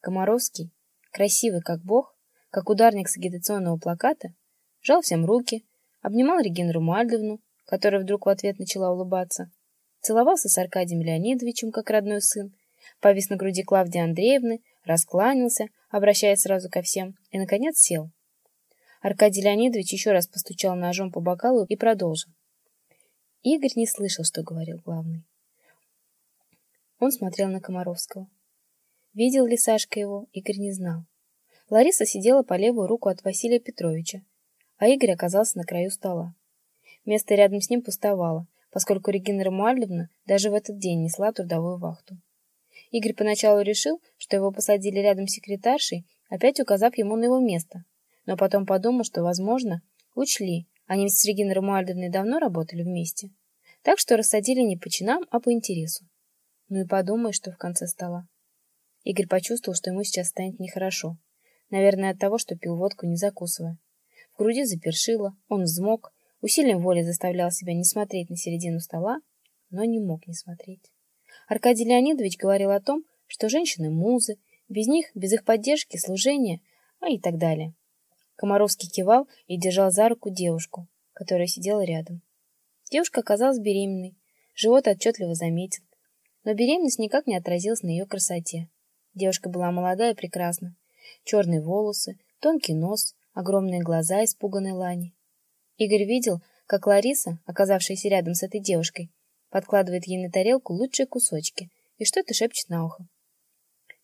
Комаровский, красивый как бог, как ударник с агитационного плаката, жал всем руки, обнимал Регину Рамуальдовну, которая вдруг в ответ начала улыбаться, целовался с Аркадием Леонидовичем, как родной сын, повис на груди Клавдии Андреевны, раскланялся, обращаясь сразу ко всем, и, наконец, сел. Аркадий Леонидович еще раз постучал ножом по бокалу и продолжил. Игорь не слышал, что говорил главный. Он смотрел на Комаровского. Видел ли Сашка его, Игорь не знал. Лариса сидела по левую руку от Василия Петровича, а Игорь оказался на краю стола. Место рядом с ним пустовало, поскольку Регина Рамуальдовна даже в этот день несла трудовую вахту. Игорь поначалу решил, что его посадили рядом с секретаршей, опять указав ему на его место, но потом подумал, что, возможно, учли, они с Региной Рамуальдовной давно работали вместе, так что рассадили не по чинам, а по интересу. Ну и подумай, что в конце стола. Игорь почувствовал, что ему сейчас станет нехорошо. Наверное, от того, что пил водку, не закусывая. В груди запершило, он взмок, усилием воли заставлял себя не смотреть на середину стола, но не мог не смотреть. Аркадий Леонидович говорил о том, что женщины — музы, без них, без их поддержки, служения, а и так далее. Комаровский кивал и держал за руку девушку, которая сидела рядом. Девушка оказалась беременной, живот отчетливо заметен, но беременность никак не отразилась на ее красоте. Девушка была молодая и прекрасна. Черные волосы, тонкий нос, огромные глаза испуганной Лани. Игорь видел, как Лариса, оказавшаяся рядом с этой девушкой, подкладывает ей на тарелку лучшие кусочки и что-то шепчет на ухо.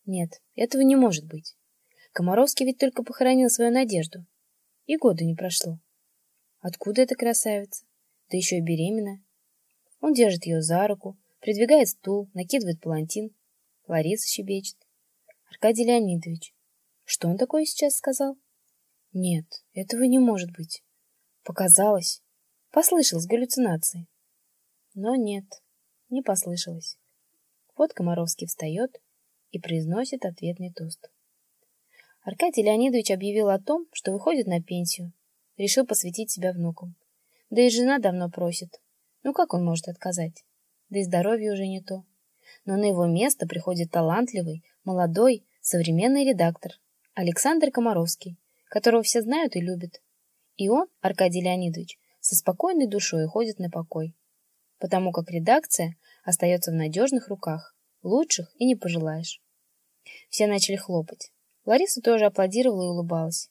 Нет, этого не может быть. Комаровский ведь только похоронил свою надежду. И года не прошло. Откуда эта красавица? Да еще и беременная. Он держит ее за руку, придвигает стул, накидывает палантин. Лариса щебечет. Аркадий Леонидович. Что он такое сейчас сказал? Нет, этого не может быть. Показалось. Послышалось галлюцинации. Но нет, не послышалось. Вот Комаровский встает и произносит ответный тост. Аркадий Леонидович объявил о том, что выходит на пенсию. Решил посвятить себя внукам. Да и жена давно просит. Ну как он может отказать? Да и здоровье уже не то. Но на его место приходит талантливый, молодой, современный редактор Александр Комаровский, которого все знают и любят. И он, Аркадий Леонидович, со спокойной душой уходит на покой. Потому как редакция остается в надежных руках, лучших и не пожелаешь. Все начали хлопать. Лариса тоже аплодировала и улыбалась.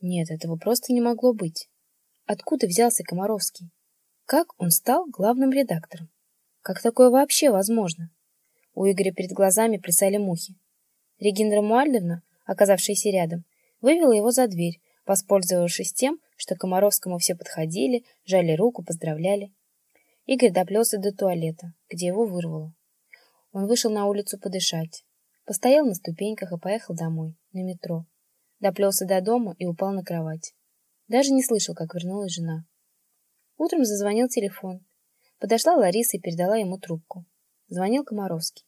Нет, этого просто не могло быть. Откуда взялся Комаровский? Как он стал главным редактором? Как такое вообще возможно? У Игоря перед глазами плясали мухи. Регина Рамуальдовна, оказавшаяся рядом, вывела его за дверь, воспользовавшись тем, что Комаровскому все подходили, жали руку, поздравляли. Игорь доплелся до туалета, где его вырвало. Он вышел на улицу подышать. Постоял на ступеньках и поехал домой, на метро. Доплелся до дома и упал на кровать. Даже не слышал, как вернулась жена. Утром зазвонил телефон. Подошла Лариса и передала ему трубку. Звонил Комаровский.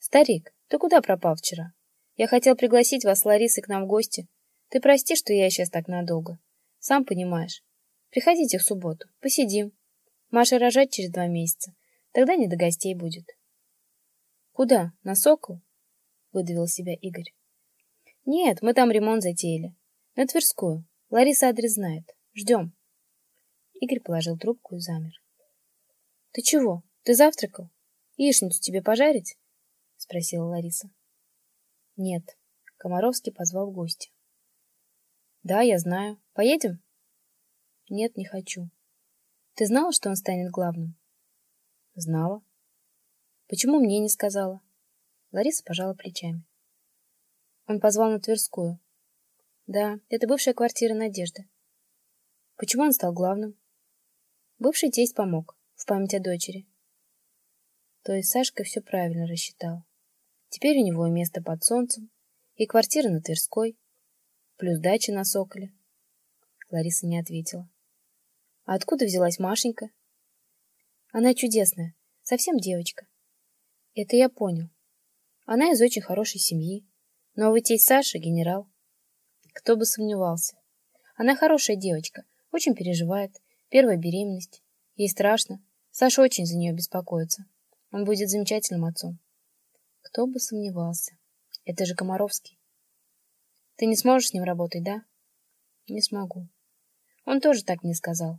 «Старик, ты куда пропал вчера? Я хотел пригласить вас с Ларисой к нам в гости. Ты прости, что я сейчас так надолго. Сам понимаешь. Приходите в субботу, посидим. Маша рожать через два месяца. Тогда не до гостей будет». «Куда? На Сокол?» выдавил себя Игорь. Нет, мы там ремонт затеяли. На Тверскую. Лариса адрес знает. Ждем. Игорь положил трубку и замер. Ты чего? Ты завтракал? Яичницу тебе пожарить? Спросила Лариса. Нет. Комаровский позвал гостя. Да, я знаю. Поедем? Нет, не хочу. Ты знала, что он станет главным? Знала. Почему мне не сказала? Лариса пожала плечами. Он позвал на Тверскую. Да, это бывшая квартира Надежды. Почему он стал главным? Бывший тесть помог, в память о дочери. То есть Сашка все правильно рассчитал. Теперь у него место под солнцем, и квартира на Тверской, плюс дача на Соколе. Лариса не ответила. А откуда взялась Машенька? Она чудесная, совсем девочка. Это я понял. Она из очень хорошей семьи. Новый тесть Саша — генерал. Кто бы сомневался. Она хорошая девочка, очень переживает. Первая беременность. Ей страшно. Саша очень за нее беспокоится. Он будет замечательным отцом. Кто бы сомневался. Это же Комаровский. Ты не сможешь с ним работать, да? Не смогу. Он тоже так мне сказал.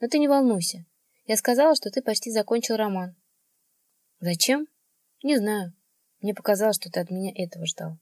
Но ты не волнуйся. Я сказала, что ты почти закончил роман. Зачем? Не знаю. Мне показалось, что ты от меня этого ждал.